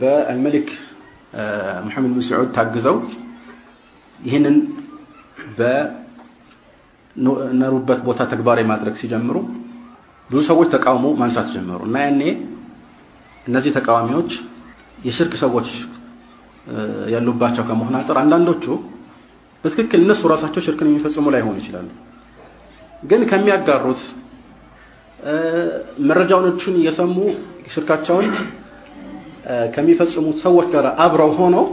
በአልመሊክ ሙሐመድ ብን ስዑድ ታግዘው ይህንን በነሩበት ቦታ ተግባራዊ ማድረግ ሲጀምሩ ብዙ ሰዎች ተቃውሞ ማንሳት ጀመሩ። እና ያኔ እነዚህ ተቃዋሚዎች የሽርክ ሰዎች ያሉባቸው ከመሆን አንጻር አንዳንዶቹ በትክክል እነሱ ራሳቸው ሽርክን የሚፈጽሙ ላይሆኑ ይችላሉ። ግን ከሚያጋሩት መረጃዎችን እየሰሙ ሽርካቸውን ከሚፈጽሙት ሰዎች ጋር አብረው ሆነው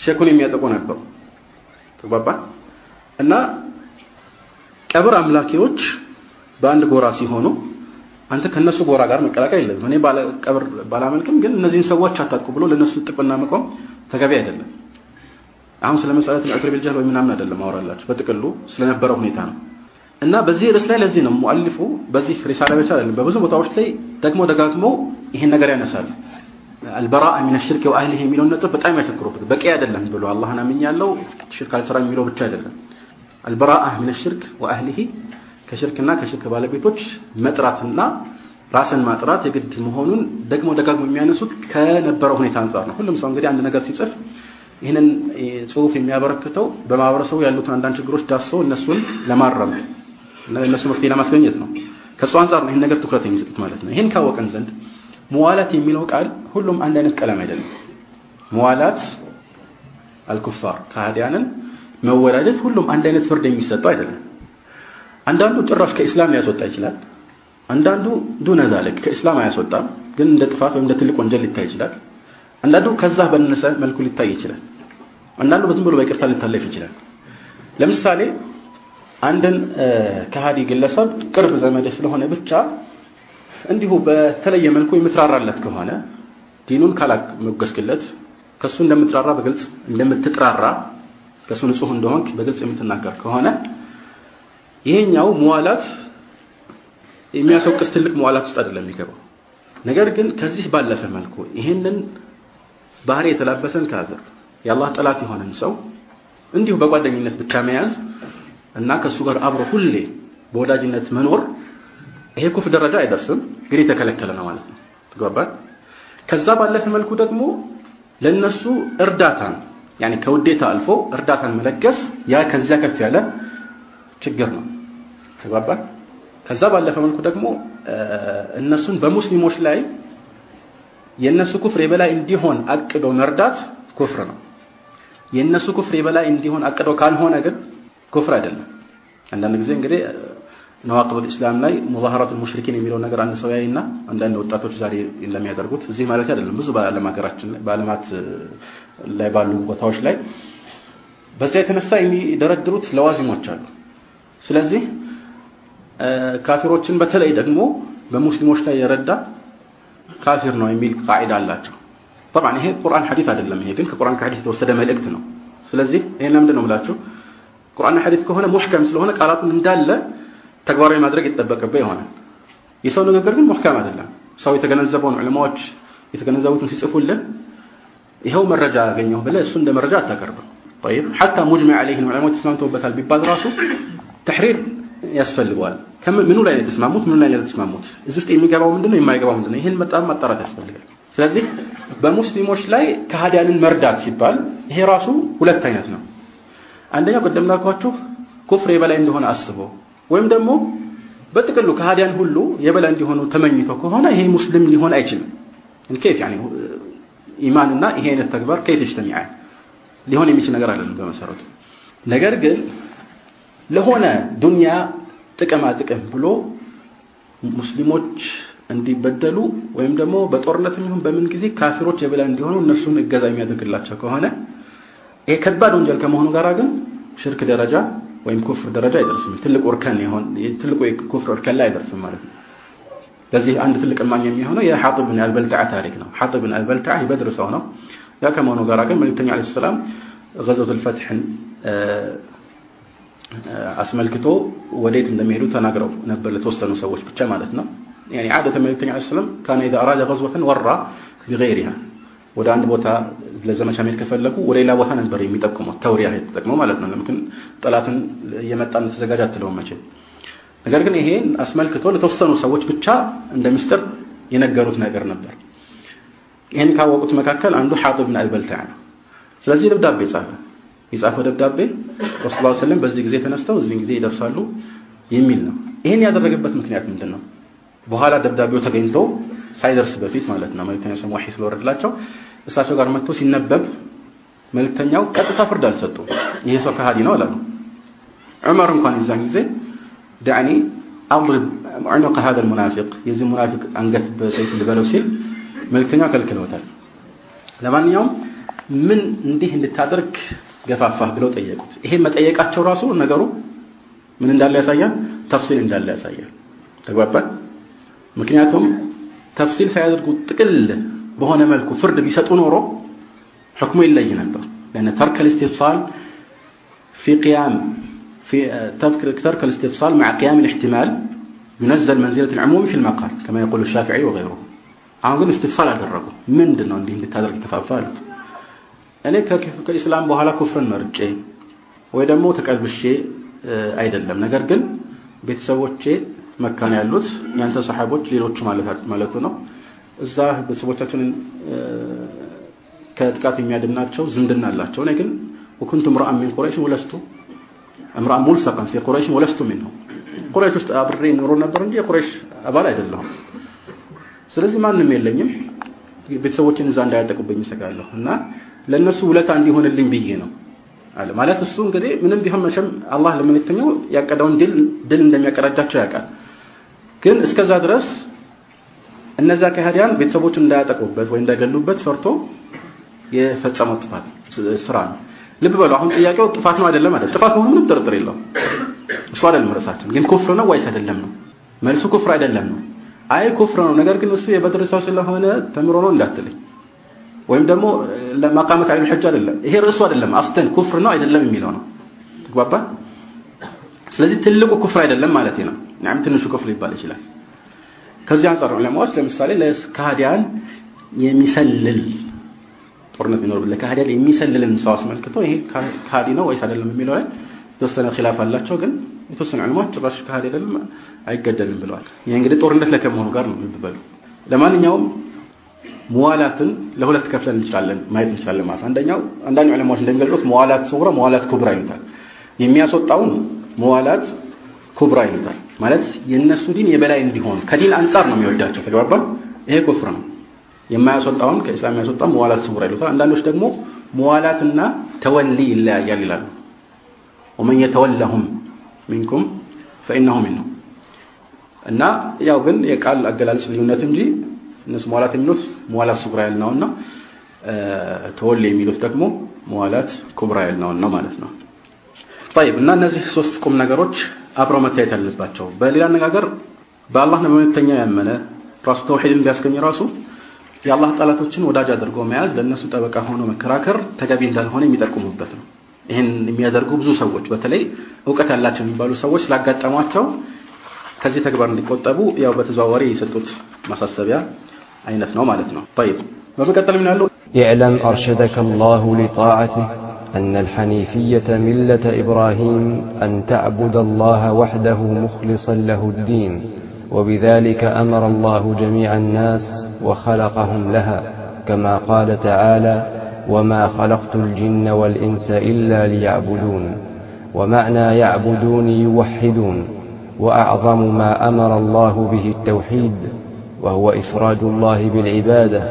ሸኩን የሚያጠቁ ነበሩ። ተግባባ? እና ቀብር አምላኪዎች በአንድ ጎራ ሲሆኑ አንተ ከነሱ ጎራ ጋር መቀላቀል የለም እኔ ቀብር ባላመልክም ግን እነዚህን ሰዎች አታጥቁ ብሎ ለነሱ ጥቅምና መቆም ተገቢ አይደለም። አሁን ስለ መሰረት ልዕትር ቢልጃህል ወይ ምናምን አይደለም አወራላችሁ በጥቅሉ ስለነበረው ሁኔታ ነው። እና በዚህ ርዕስ ላይ ለዚህ ነው ሙአሊፉ በዚህ ሪሳላ ብቻ አይደለም በብዙ ቦታዎች ላይ ደግሞ ደጋግሞ ይሄን ነገር ያነሳል አልበራአ ሚን ሽርክ ወአህሊህ የሚለውን ነጥብ በጣም ያተክሩበት በቂ አይደለም ብሎ አላህን አምኛለሁ። ሽርክ አልሰራም የሚለው ብቻ አይደለም። አልበራአ ሚን ሽርክ ወአህሊህ ከሽርክና ከሽርክ ባለቤቶች መጥራትና ራስን ማጥራት የግድ መሆኑን ደግሞ ደጋግሞ የሚያነሱት ከነበረው ሁኔታ አንጻር ነው። ሁሉም ሰው እንግዲህ አንድ ነገር ሲጽፍ ይህንን ጽሁፍ የሚያበረክተው በማህበረሰቡ ያሉትን አንዳንድ ችግሮች ዳሶ እነሱን ለማረም እና መፍትሄ ለማስገኘት ነው። ከእሱ አንጻር ነው ይህን ነገር ትኩረት የሚሰጡት ማለት ነው። ይህን ካወቀን ዘንድ መዋላት የሚለው ቃል ሁሉም አንድ አይነት ቀለም አይደለም። መዋላት አልኩፋር ከሃዲያንን መወዳጀት ሁሉም አንድ አይነት ፍርድ የሚሰጠው አይደለም። አንዳንዱ ጭራሽ ከኢስላም ሊያስወጣ ይችላል። አንዳንዱ ዱነ ዛለክ ከኢስላም አያስወጣም ግን እንደ ጥፋት ወይም እንደ ትልቅ ወንጀል ሊታይ ይችላል። አንዳንዱ ከዛ በነሰ መልኩ ሊታይ ይችላል። አንዳንዱ በዝም ብሎ በይቅርታ ሊታለፍ ይችላል። ለምሳሌ አንድን ከሃዲ ግለሰብ ቅርብ ዘመድ ስለሆነ ብቻ እንዲሁ በተለየ መልኩ የምትራራለት ከሆነ ዲኑን ካላሞገስክለት ከሱ እንደምትራራ በግልጽ እንደምትጥራራ ከሱ ንጹህ እንደሆንክ በግልጽ የምትናገር ከሆነ ይሄኛው መዋላት የሚያስወቅስ ትልቅ መዋላት ውስጥ አይደለም የሚገባው። ነገር ግን ከዚህ ባለፈ መልኩ ይሄንን ባህሪ የተላበሰን ካፍር የአላህ ጠላት የሆነን ሰው እንዲሁ በጓደኝነት ብቻ መያዝ እና ከሱ ጋር አብሮ ሁሌ በወዳጅነት መኖር ይሄ ኩፍ ደረጃ አይደርስም ግን የተከለከለ ነው ማለት ነው። ተግባባን ከዛ ባለፈ መልኩ ደግሞ ለነሱ እርዳታን ያኒ ከውዴታ አልፎ እርዳታን መለገስ ያ ከዚያ ከፍ ያለ ችግር ነው። ተግባባን ከዛ ባለፈ መልኩ ደግሞ እነሱን በሙስሊሞች ላይ የነሱ ኩፍር የበላይ እንዲሆን አቅዶ መርዳት ኩፍር ነው። የነሱ ኩፍር የበላይ እንዲሆን አቅዶ ካልሆነ ግን ኩፍር አይደለም። አንዳንድ ጊዜ እንግዲህ ነዋቅብ ኢስላም ላይ ሙዛሀራት ሙሽሪኪን የሚለውን ነገር አንድ ሰው ያይና አንዳንድ ወጣቶች ዛሬ እንደሚያደርጉት እዚህ ማለት አይደለም፣ ብዙ በዓለም ሀገራችን በአለማት ላይ ባሉ ቦታዎች ላይ በዚያ የተነሳ የሚደረድሩት ለዋዚሞች አሉ። ስለዚህ ካፊሮችን በተለይ ደግሞ በሙስሊሞች ላይ የረዳ ካፊር ነው የሚል ቃዒዳ አላቸው። ጠብዓ ይሄ ቁርአን ሐዲት አይደለም። ይሄ ግን ከቁርአን ከሐዲት የተወሰደ መልእክት ነው። ስለዚህ ይሄን ለምንድን ነው የምላችሁ? ቁርአን ሐዲት ከሆነ ሙሽከም ስለሆነ ቃላቱን እንዳለ ተግባራዊ ማድረግ የተጠበቀበት ይሆናል የሰው ንግግር ግን ሙህከም አይደለም ሰው የተገነዘበውን ዑለማዎች የተገነዘቡትን ሲጽፉልህ ይኸው መረጃ አገኘሁ ብለህ እሱ እንደ መረጃ አታቀርብም طيب حتى مجمع عليه العلماء ተስማምተውበታል ቢባል ራሱ ተሕሪር ያስፈልገዋል ምኑ ላይ ነው የተስማሙት ምኑ ላይ ነው የተስማሙት እዚህ ውስጥ የሚገባው ምንድነው የማይገባው ምንድነው ይህን በጣም ማጣራት ያስፈልጋል ስለዚህ በሙስሊሞች ላይ ከሃዲያንን መርዳት ሲባል ይሄ ራሱ ሁለት አይነት ነው አንደኛው ቅድም እንዳልኳችሁ ኩፍር የበላይ እንደሆነ አስበው ወይም ደግሞ በጥቅሉ ከሃዲያን ሁሉ የበላ እንዲሆኑ ተመኝቶ ከሆነ ይሄ ሙስሊም ሊሆን አይችልም። እንከፍ ያኔ ኢማንና ይሄ አይነት ተግባር ከየት ይስተሚያ ሊሆን የሚችል ነገር አይደለም በመሰረቱ። ነገር ግን ለሆነ ዱንያ ጥቅማ ጥቅም ብሎ ሙስሊሞች እንዲበደሉ ወይም ደግሞ በጦርነትም ይሁን በምን ጊዜ ካፊሮች የበላ እንዲሆኑ እነሱን እገዛ የሚያደርግላቸው ከሆነ ይሄ ከባድ ወንጀል ከመሆኑ ጋር ግን ሽርክ ደረጃ ወይም ኩፍር ደረጃ አይደርስም ትልቁ እርከን ይሆን ትልቁ የኩፍር እርከን ላይ አይደርስም ማለት ነው ለዚህ አንድ ትልቅ እማኝ የሚሆነው የሐጢብ ብን አልበልተዓ ታሪክ ነው ሐጢብ ብን አልበልተዓ የበድር ሰው ነው ያ ከመሆኑ ጋር ግን መልእክተኛ ዓለይሂ ሰላም ገዘቱ ልፈትሕን አስመልክቶ ወዴት እንደሚሄዱ ተናግረው ነበር ለተወሰኑ ሰዎች ብቻ ማለት ነው يعني عادة መልእክተኛ ዓለይሂ ሰላም ካነ ኢዛ አራደ ገዝወተን ወራ ቢገይሪሃ ወደ አንድ ቦታ ለዘመቻ መሄድ ከፈለጉ ወደ ሌላ ቦታ ነበር የሚጠቁሙት ተውሪያ የተጠቅመው ማለት ነው። ለምክን ጠላትን እየመጣን ተዘጋጅ አትለውም መቼም። ነገር ግን ይሄን አስመልክቶ ለተወሰኑ ሰዎች ብቻ እንደ ምስጢር የነገሩት ነገር ነበር። ይህን ካወቁት መካከል አንዱ ሐጢብ ብን አልበልተዓ ነው። ስለዚህ ደብዳቤ ጻፈ። የጻፈው ደብዳቤ ረሱል ላ ስለም በዚህ ጊዜ ተነስተው እዚህ ጊዜ ይደርሳሉ የሚል ነው። ይህን ያደረገበት ምክንያት ምንድን ነው በኋላ ደብዳቤው ተገኝቶ ሳይደርስ በፊት ማለት ነው መልእክተኛው ሰም ወህይ ስለወረድላቸው እሳቸው ጋር መጥቶ ሲነበብ መልእክተኛው ቀጥታ ፍርድ አልሰጡም። ይሄ ሰው ከሃዲ ነው አላሉ። ዑመር እንኳን የዛን ጊዜ ዳዕኒ አድርብ ዑኑቅ ሀዛ ልሙናፊቅ የዚህ ሙናፊቅ አንገት በሰይፍ ልበለው ሲል መልክተኛው ከልክለውታል። ለማንኛውም ምን እንዲህ እንድታደርግ ገፋፋህ ብለው ጠየቁት። ይሄ መጠየቃቸው ራሱ ነገሩ ምን እንዳለ ያሳያል፣ ተፍሲል እንዳለ ያሳያል። ተግባባል። ምክንያቱም ተፍሲል ሳያደርጉ ጥቅል በሆነ መልኩ ፍርድ ቢሰጡ ኖሮ حكمه ይለይ ነበር لأن ترك الاستفصال في قيام في ترك الاستفصال مع قيام الاحتمال ينزل منزلة العموم في المقال كما يقول الشافعي وغيره አሁን ግን استفصال አደረጉ ምንድን ነው እንዲህ እንድታደርግ የተፋፋ አሉት እኔ ከኢስላም በኋላ ኩፍርን መርጬ ወይ ደግሞ ተቀልብሼ አይደለም ነገር ግን ቤተሰቦቼ መካን ያሉት ያንተ ሰሓቦች ሌሎቹ ማለቱ ነው። እዛ ቤተሰቦቻችንን ከጥቃት የሚያድናቸው ዝምድና አላቸው። እኔ ግን ወኩንቱ እምረአን ሚን ቁረይሽን ወለስቱ እምረአን ሙልሰቀን ፊ ቁረይሽን ወለስቱ ሚንሁም ቁረይሽ ውስጥ አብሬ ኑሮ ነበር እንጂ የቁረይሽ አባል አይደለሁም። ስለዚህ ማንም የለኝም። ቤተሰቦችን እዛ እንዳያጠቁብኝ ይሰጋለሁ እና ለእነሱ ውለታ እንዲሆንልኝ ብዬ ነው አለ ማለት እሱ እንግዲህ ምንም ቢሆን መቼም አላህ ለመልእክተኛው ያቀደውን ድል ድል እንደሚያቀዳጃቸው ያውቃል። ግን እስከዛ ድረስ እነዛ ከሃዲያን ቤተሰቦችን እንዳያጠቁበት ወይ እንዳይገሉበት ፈርቶ የፈጸመው ጥፋት ስራ ነው። ልብ በሉ አሁን ጥያቄው ጥፋት ነው አይደለም አይደለም ጥፋት መሆኑ ምንም ጥርጥር የለውም። እሱ አይደለም ርዕሳችን። ግን ኩፍር ነው ወይስ አይደለም ነው? መልሱ ኩፍር አይደለም ነው? አይ ኩፍር ነው ነገር ግን እሱ የበድር ሰው ስለሆነ ተምሮ ነው እንዳትልኝ ወይም ደግሞ ለማቃመት አይል ሐጅ አይደለም። ይሄ ርዕሱ አይደለም። አስተን ኩፍር ነው አይደለም የሚለው ነው። ተግባባ ስለዚህ ትልቁ ኩፍር አይደለም ማለት ነው ናም ትንሹ ኩፍር ሊባል ይችላል። ከዚህ አንጻር ዑለማዎች ለምሳሌ ለካህዲያን የሚሰልል ጦርነት ቢኖርበት ለካህዲያን የሚሰልልን ሰው አስመልክቶ ይሄ ካህዲ ነው ወይስ አይደለም የሚለው ላይ የተወሰነ ኺላፍ አላቸው። ግን የተወሰኑ ዑለማዎች ጭራሽ ካህዲ አይደለም አይገደልም ብለዋል። ይሄ እንግዲህ ጦርነት ላይ ከመሆኑ ጋር ነው ልብ በሉ ለማንኛውም መዋላትን ለሁለት ከፍለን እንችላለን ማየት እንችላለን ማለት አንደኛው አንዳንድ ዑለማዎች እንደሚገልጹት መዋላት ሱግራ መዋላት ኩብራ ይሉታል። የሚያስወጣውን መዋላት ኩብራ ይሉታል ማለት የነሱ ዲን የበላይ እንዲሆን ከዲን አንጻር ነው የሚወዳቸው። ተግባባ። ይሄ ኩፍር ነው። የማያስወጣውን ከእስላም ያስወጣ መዋላት ስውር ይሉታል። አንዳንዶች ደግሞ መዋላትና ተወሊ ይለያያል ይላሉ። ወመን የተወለሁም ሚንኩም ፈኢነሁ ሚንሁ እና ያው ግን የቃል አገላለጽ ልዩነት እንጂ እነሱ መዋላት የሚሉት መዋላት ስጉራ ያልነውና ተወል የሚሉት ደግሞ መዋላት ኩብራ ያልነውን ማለት ነው። ጠይብ እና እነዚህ ሶስት ቁም ነገሮች አብረው መታየት አለባቸው በሌላ አነጋገር በአላህ ነው መልእክተኛ ያመነ ራሱ ተውሂድን ቢያስገኝ ራሱ የአላህ ጠላቶችን ወዳጅ አድርጎ መያዝ ለእነሱ ጠበቃ ሆኖ መከራከር ተገቢ እንዳልሆነ የሚጠቁሙበት ነው ይህን የሚያደርጉ ብዙ ሰዎች በተለይ እውቀት ያላቸው የሚባሉ ሰዎች ስላጋጠሟቸው ከዚህ ተግባር እንዲቆጠቡ ያው በተዘዋዋሪ የሰጡት ማሳሰቢያ አይነት ነው ማለት ነው طيب በመቀጠል ምን ያለው اعلم أرشدك الله لطاعته أن الحنيفية ملة إبراهيم أن تعبد الله وحده مخلصا له الدين وبذلك أمر الله جميع الناس وخلقهم لها كما قال تعالى وما خلقت الجن والإنس إلا ليعبدون ومعنى يعبدون يوحدون وأعظم ما أمر الله به التوحيد وهو إفراد الله بالعبادة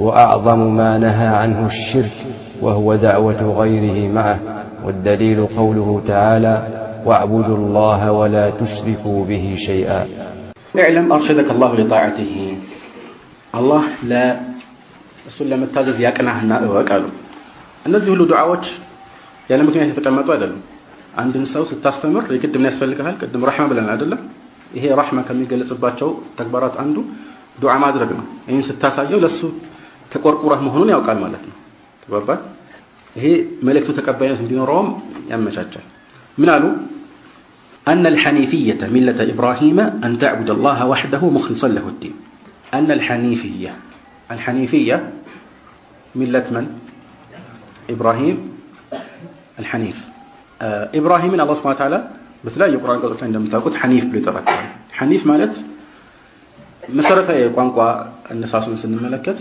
وأعظم ما نهى عنه الشرك وهو دعوة غيره معه والدليل قوله تعالى واعبدوا الله ولا تشركوا به شيئا اعلم أرشدك الله لطاعته الله لا እሱን ለመታዘዝ ያቅናህና እወቅ አሉ እነዚህ ሁሉ ዱዓዎች ያለ ምክንያት የተቀመጡ አይደሉም አንድን ሰው ስታስተምር የግድ ምን ያስፈልግሃል ቅድም ረሕማ ብለን አይደለም ይሄ ረሕማ ከሚገለጽባቸው ተግባራት አንዱ ዱዓ ማድረግ ነው ይህን ስታሳየው ለሱ ተቆርቁረህ መሆኑን ያውቃል ማለት ነው ተግባባል ይሄ መልእክቱ ተቀባይነት እንዲኖረውም ያመቻቻል ምን አሉ أن الحنيفية ملة إبراهيم أن تعبد الله وحده مخلصا له الدين أن الحنيفية الحنيفية ملة من؟ إبراهيم الحنيف آه إبراهيم من الله سبحانه وتعالى بتلاقي القرآن قال عندما تقول حنيف بلترك حنيف مالت መሰረታዊ የቋንቋ እነሳሱን ስንመለከት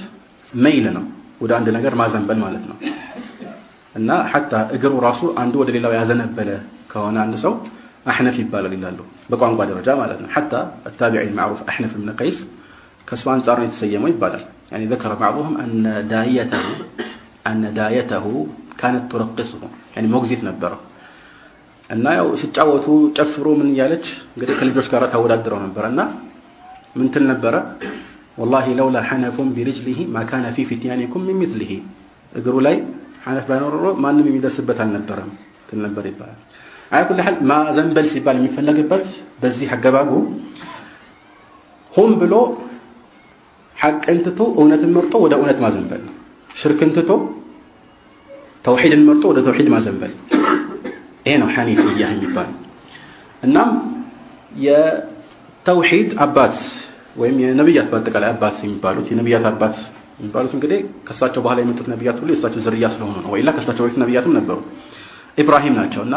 መይል ነው ወደ አንድ ነገር ማዘንበል ማለት ነው እና ሐታ እግሩ ራሱ አንዱ ወደ ሌላው ያዘነበለ ከሆነ አንድ ሰው አሕነፍ ይባላል ይላሉ በቋንቋ ደረጃ ማለት ነው ሐታ التابعي المعروف أحنف بن قيس ከሱ አንጻር ነው የተሰየመው ይባላል يعني ذكر بعضهم أن دايته أن دايته كانت ترقصه يعني ሞግዚት ነበረው እና ያው ሲጫወቱ ጨፍሩ ምን እያለች እንግዲህ ከልጆች ጋር ታወዳድረው ነበር እና ምን ትል ነበረ والله لولا حنف برجله ما كان في فتيانكم من مثله እግሩ ላይ ሐነፍ ባይኖር ኖሮ ማንም የሚደርስበት አልነበረም ትል ነበር ይባላል አያ ኩል ሐል ማዘንበል ሲባል የሚፈለግበት በዚህ አገባቡ ሆን ብሎ ሐቅን ትቶ እውነትን መርጦ ወደ እውነት ማዘንበል ነው ሽርክን ትቶ ተውሂድን መርጦ ወደ ተውሂድ ማዘንበል ይሄ ነው ሐኒፍያ የሚባል እናም የተውሂድ አባት ወይም የነቢያት በአጠቃላይ አባት የሚባሉት የነቢያት አባት የሚባሉት እንግዲህ ከእሳቸው በኋላ የመጡት ነቢያት ሁሉ የእሳቸው ዝርያ ስለሆኑ ነው ወይላ ከእሳቸው በፊት ነቢያትም ነበሩ ኢብራሂም ናቸው እና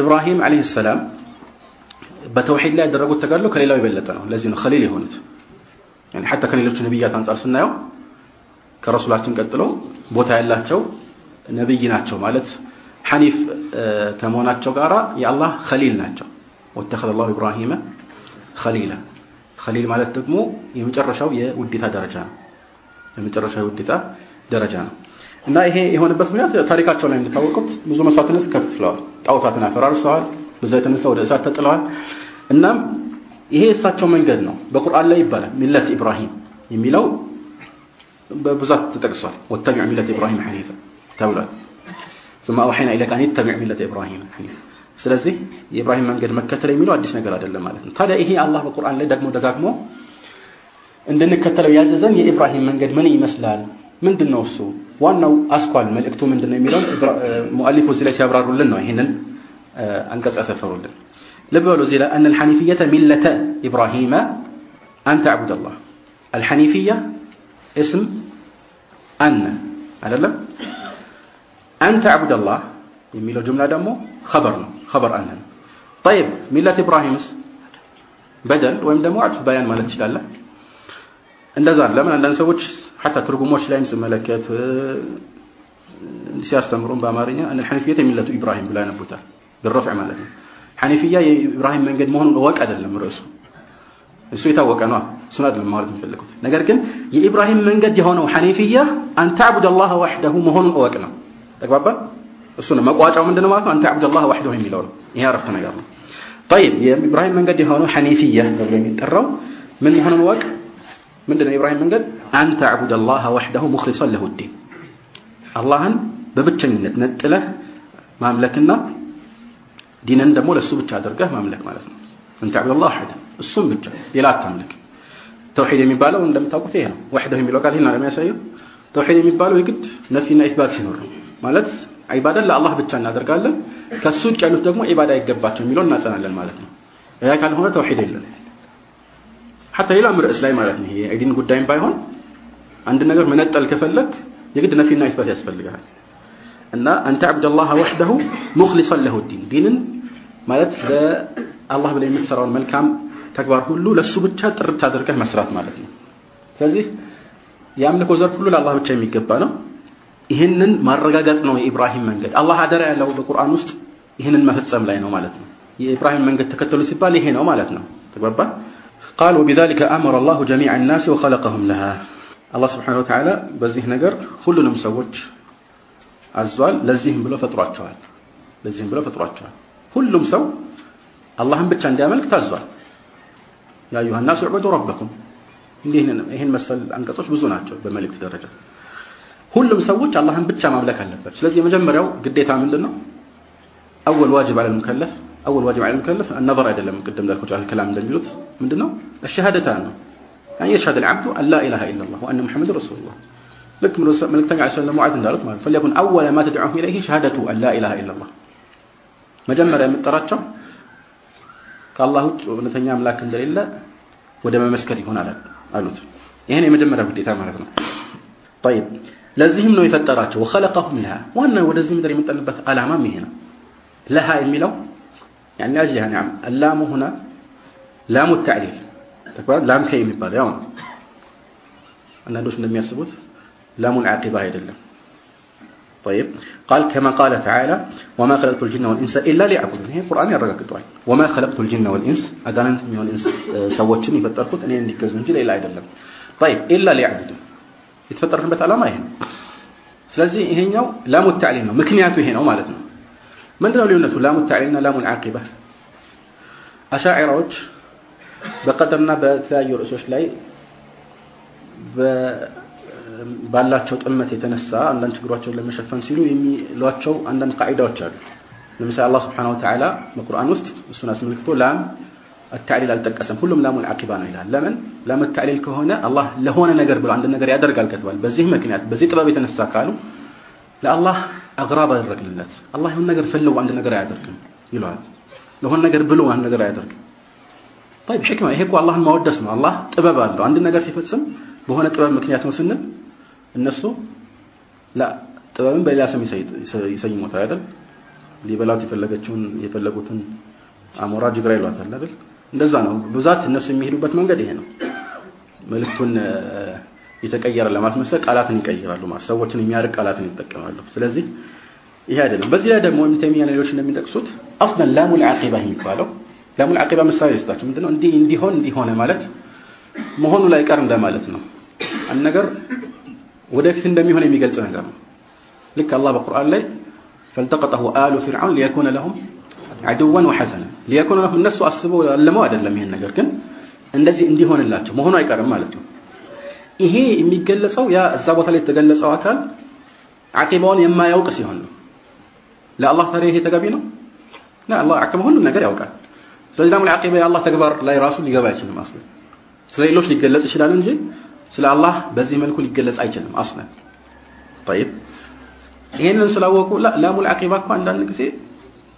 ኢብራሂም አለይሂ ሰላም በተውሂድ ላይ ያደረጉት ተጋድሎ ከሌላው የበለጠ ነው ለዚህ ነው ኸሊል የሆኑት يعني حتى ከሌሎቹ ነቢያት አንጻር ስናየው ከረሱላችን ቀጥሎ ቦታ ያላቸው ነብይ ናቸው ማለት ሐኒፍ ከመሆናቸው ጋራ የአላህ ኸሊል ናቸው ወተኸዘ الله إبراهيم خليلا خليل ማለት ደግሞ የመጨረሻው የውዴታ ደረጃ ነው የመጨረሻው የውዴታ ደረጃ ነው እና ይሄ የሆነበት ምክንያት ታሪካቸው ላይ እንደታወቁት ብዙ መስዋዕትነት ከፍለዋል ጣዖታትን አፈራርሰዋል በዛ የተነሳ ወደ እሳት ተጥለዋል እናም ይሄ የእሳቸው መንገድ ነው በቁርአን ላይ ይባላል ሚለት ኢብራሂም የሚለው በብዛት ተጠቅሷል ወተቢዕ ሚለት ኢብራሂም ሐኒፈ ተብሏል ثم أوحينا إليك أن اتبع ملة إبراهيم حنيفا ስለዚህ የኢብራሂም መንገድ መከተል የሚለው አዲስ ነገር አይደለም ማለት ነው ታዲያ ይሄ አላህ በቁርአን ላይ ደግሞ ደጋግሞ እንድንከተለው ያዘዘን የኢብራሂም መንገድ ምን ይመስላል ምንድነው እሱ ዋናው አስኳል መልእክቱ ምንድነው የሚለውን ሙአሊፉ እዚህ ላይ ሲያብራሩልን ነው ይሄንን አንቀጽ ያሰፈሩልን ልብ በሉ እዚህ ላይ أن الحنيفية ملة إبراهيم أن تعبد الله الحنيفية اسم أن አይደለም أن تعبد الله የሚለው ጅምላ ደግሞ ኸበር ነው ኸበር አለን طيب ሚለት ኢብራሂምስ በደል ወይም ደግሞ አጥፍ በያን ማለት ትችላለህ እንደዛ ለምን አንዳንድ ሰዎች ሐታ ትርጉሞች ላይም ስመለከት ሲያስተምሩን በአማርኛ እነ ሐኒፍየት የሚለቱ ኢብራሂም ብላ ያነቡታል بالرفع ማለት ነው ሐኒፍያ የኢብራሂም መንገድ መሆኑን እወቅ አይደለም ርዕሱ እሱ የታወቀ ነው እሱን አይደለም ማለት የሚፈልጉት ነገር ግን የኢብራሂም መንገድ የሆነው ሐኒፍያ አን ተዕቡድ አላህ ወሕደሁ መሆኑን እወቅ ነው ተግባባል እሱ ነው መቋጫው ምንድነው ማለት ነው አን ተዕቡድ አላህ ወሕደሁ የሚለው ነው ይሄ አረፍተ ነገር ነው طيب የኢብራሂም መንገድ የሆነው ሐኒፍያ ተብሎ የሚጠራው ምን መሆኑን እወቅ ምንድነው የኢብራሂም መንገድ አን ተዕቡድ አላህ ወሕደሁ ሙኽሊሰን ለሁ ዲን አላህን በብቸኝነት ነጥለህ ማምለክና ዲንን ደግሞ ለሱ ብቻ አድርገህ ማምለክ ማለት ነው እንተ አብዱላህ ወህደ እሱም ብቻ ሌላ አታምልክ ተውሂድ የሚባለው እንደምታውቁት ይሄ ነው ወህደሁ የሚለው ቃል ይሄን የሚያሳየው ተውሂድ የሚባለው የግድ ነፊና ኢስባት ሲኖር ነው ማለት ዒባዳን ለአላህ ብቻ እናደርጋለን። ከሱ ውጭ ያሉት ደግሞ ዒባዳ አይገባቸው የሚለው እናጸናለን ማለት ነው። ያ ካልሆነ ተውሂድ የለም። ሐታ ሌላም ርዕስ ላይ ማለት ነው ይሄ የዲን ጉዳይም ባይሆን አንድ ነገር መነጠል ከፈለግ የግድ ነፊና ኢስባት ያስፈልጋል እና አንተ አብደላህ ወህደሁ ሙኽሊሰን ለሁ ዲን። ዲንን ማለት ለአላህ ብለህ የምትሰራውን መልካም ተግባር ሁሉ ለሱ ብቻ ጥርት አድርገህ መስራት ማለት ነው። ስለዚህ የአምልኮ ዘርፍ ሁሉ ለአላህ ብቻ የሚገባ ነው ይህንን ማረጋገጥ ነው የኢብራሂም መንገድ አላህ አደራ ያለው በቁርአን ውስጥ ይህንን መፈጸም ላይ ነው ማለት ነው የኢብራሂም መንገድ ተከተሉ ሲባል ይሄ ነው ማለት ነው ተግባባ قال وبذلك أمر الله جميع الناس وخلقهم لها الله سبحانه وتعالى በዚህ ነገር ሁሉንም ሰዎች አዟል ለዚህም ብሎ ፈጥሯቸዋል ለዚህም ብሎ ፈጥሯቸዋል ሁሉም ሰው አላህን ብቻ እንዲያመልክ ታዟል ያ አዩሃ الناس اعبدوا ربكم ይህን መሰል አንቀጾች ብዙ ናቸው በመልእክት ደረጃ ሁሉም ሰዎች አላህን ብቻ ማምለክ አለበት ስለዚህ የመጀመሪያው ግዴታ ምንድነው አወል ዋጅብ على المكلف اول واجب على المكلف النظر አይደለም ቅድም እንዳልኩት على الكلام እንደሚሉት ምንድነው الشهادتان ነው يعني يشهد العبد ان لا اله الا الله وان محمد رسول الله ልክ መልእክተኛ ዐለይሂ ሰላም ሙዓዝ እንዳሉት ማለት فليكن اول ما تدعوه اليه شهادة ان لا اله الا الله መጀመሪያ የምትጠራቸው ከአላህ ውጭ እውነተኛ አምላክ እንደሌለ ወደ መመስከር ይሆናል አሉት ይሄን የመጀመሪያ ግዴታ ማለት ነው طيب ለዚህም ነው የፈጠራቸው وخلقهم لها ዋና ወደዚህ ምድር የመጣንበት ዓላማም ይሄ ነው لها የሚለው يعني أجلها نعم اللام هنا لام التعليل تكبر لام كي የሚባል ያው አንዳንዶች እንደሚያስቡት لام العاقبة አይደለም طيب قال كما قال تعالى وما خلقت الجن والإنس إلا ليعبدون هي القرآن ያረጋግጠዋል وما خلقت الجن والإنس አጋንንት የሚሆን ኢንስ ሰዎችን የፈጠርኩት እኔ እንዲገዙ እንጂ ሌላ አይደለም طيب إلا ليعبدون የተፈጠርንበት ዓላማ ይሄ ነው። ስለዚህ ይሄኛው ላሙ ተዕሊል ነው። ምክንያቱ ይሄ ነው ማለት ነው። ምንድነው ልዩነቱ? ላሙ ተዕሊልና ላሙል ዓቂባ አሻዕራዎች በቀደርና በተለያዩ ርዕሶች ላይ ባላቸው ጥመት የተነሳ አንዳንድ ችግሯቸውን ለመሸፈን ሲሉ የሚሏቸው አንዳንድ ቃዒዳዎች አሉ። ለምሳሌ አላህ ስብሓነሁ ወተዓላ በቁርአን ውስጥ እሱን አስመልክቶ ላም التعليل አልጠቀሰም ሁሉም ላሙ ዓቂባ ነው ይላል ለምን ላም التعليل ከሆነ አላህ ለሆነ ነገር ብሎ አንድ ነገር ያደርጋል ከተባለ በዚህ ምክንያት በዚህ ጥበብ የተነሳ ካሉ ለአላህ አግራብ አደረግልለት አላህ የሆነ ነገር ፈልጎ አንድ ነገር አያደርግም ይለዋል ለሆነ ነገር ብሎ አንድ ነገር አያደርግም طيب ሕክማ ይሄ እኮ አላህን ማወደስ ነው አላህ ጥበብ አለው አንድ ነገር ሲፈጽም በሆነ ጥበብ ምክንያት ነው ስንል እነሱ ላ ጥበብን በሌላ ስም ይሰይሙታል አይደል ሊበላት የፈለገችውን የፈለጉትን አሞራ ጅግራ ይሏታል አይደል እንደዛ ነው ብዛት እነሱ የሚሄዱበት መንገድ ይሄ ነው መልእክቱን የተቀየረ ለማስመሰል ቃላትን ይቀይራሉ ማለት ሰዎችን የሚያርቅ ቃላትን ይጠቀማሉ ስለዚህ ይሄ አይደለም በዚህ ላይ ደግሞ ኢብኑ ተይሚያ ሌሎች እንደሚጠቅሱት አስለን ላሙል ዓቂባ የሚባለው ላሙል ዓቂባ ምሳሌ ልስጣችሁ ምንድነው እንዲህ እንዲሆን እንዲሆነ ማለት መሆኑ ላይ ቀር እንደማለት ነው አንድ ነገር ወደፊት እንደሚሆን የሚገልጽ ነገር ነው ልክ አላህ በቁርአን ላይ فالتقطه آل فرعون ليكون لهم عدوا وحسنا ليكون لهم እነሱ አስበው ያለመው አይደለም ይሄን ነገር ግን እንደዚህ እንዲሆንላቸው መሆኑ አይቀርም ማለት ነው ይሄ የሚገለጸው ያ እዛ ቦታ ላይ የተገለጸው አካል አቂባውን የማያውቅ ሲሆን ነው ለአላህ ታዲያ ይሄ ተገቢ ነው ለአላህ አቂባ ሁሉም ነገር ያውቃል ስለዚህ ደግሞ አቂባ የአላህ ተግባር ላይ ራሱ ሊገባ አይችልም አስለ ስለ ሌሎች ሊገለጽ ይችላል እንጂ ስለ አላህ በዚህ መልኩ ሊገለጽ አይችልም አስለን طيب ይሄንን ስላወቁ ላሙ العقيبه እኮ አንዳንድ ጊዜ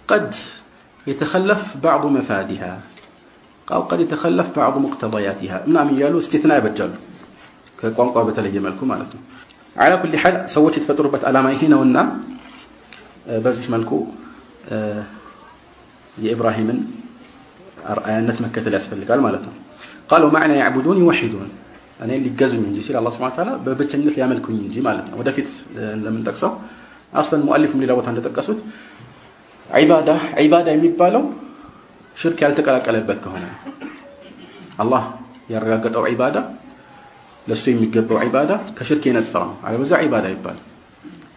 قد يتخلف بعض مفادها أو قد يتخلف بعض مقتضياتها ምናምን እያሉ استثناء ያበጃሉ ከቋንቋ በተለየ መልኩ ማለት ነው على كل حال ሰዎች የተፈጠሩበት ዓላማ ይሄ ነውና በዚህ መልኩ የኢብራሂምን አርአያነት መከተል ያስፈልጋል ማለት ነው قال ومعنى يعبدون يوحدون እኔ ሊገዙኝ እንጂ ሲል አላህ Subhanahu Ta'ala በብቸኝነት ሊያመልኩኝ እንጂ ማለት ነው ወደፊት እንደምንጠቅሰው አስለን ሙአሊፉም ሌላ ቦታ እንደጠቀሱት ዒባዳ ዒባዳ የሚባለው ሽርክ ያልተቀላቀለበት ከሆነ አላህ ያረጋገጠው ዒባዳ ለሱ የሚገባው ዒባዳ ከሽርክ የነጻ ነው። አለበዛ ዒባዳ ይባላል።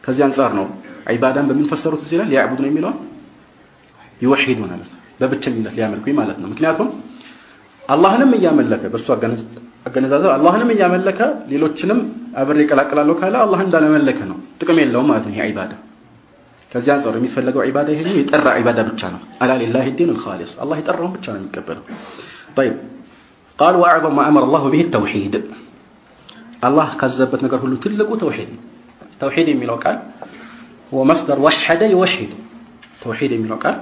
ከዚህ አንጻር ነው ዒባዳን በምንፈሰሩት እዚህ ላይ ሊያዕቡዱ ነው የሚለውን ይወሂዱ ማለት በብቸኝነት ሊያመልኩኝ ማለት ነው። ምክንያቱም አላህንም እያመለከ በሱ አገነዛዘብ አላህንም እያመለከ ሌሎችንም አብሬ ይቀላቅላለሁ ካለ አላህ እንዳለመለከ ነው። ጥቅም የለውም ማለት ነው ይሄ ዒባዳ ከዚህ አንጻር የሚፈለገው ዒባዳ ይሄ የጠራ ዒባዳ ብቻ ነው አላ ሊላሂ ዲን الخالص አላህ የጠራውን ብቻ ነው የሚቀበለው طيب قال واعظم ما امر الله به التوحيد አላህ ካዘዘበት ነገር ሁሉ ትልቁ ተውሂድ ነው ተውሂድ የሚለው ቃል هو مصدر وحد يوحد توحيد የሚለው ቃል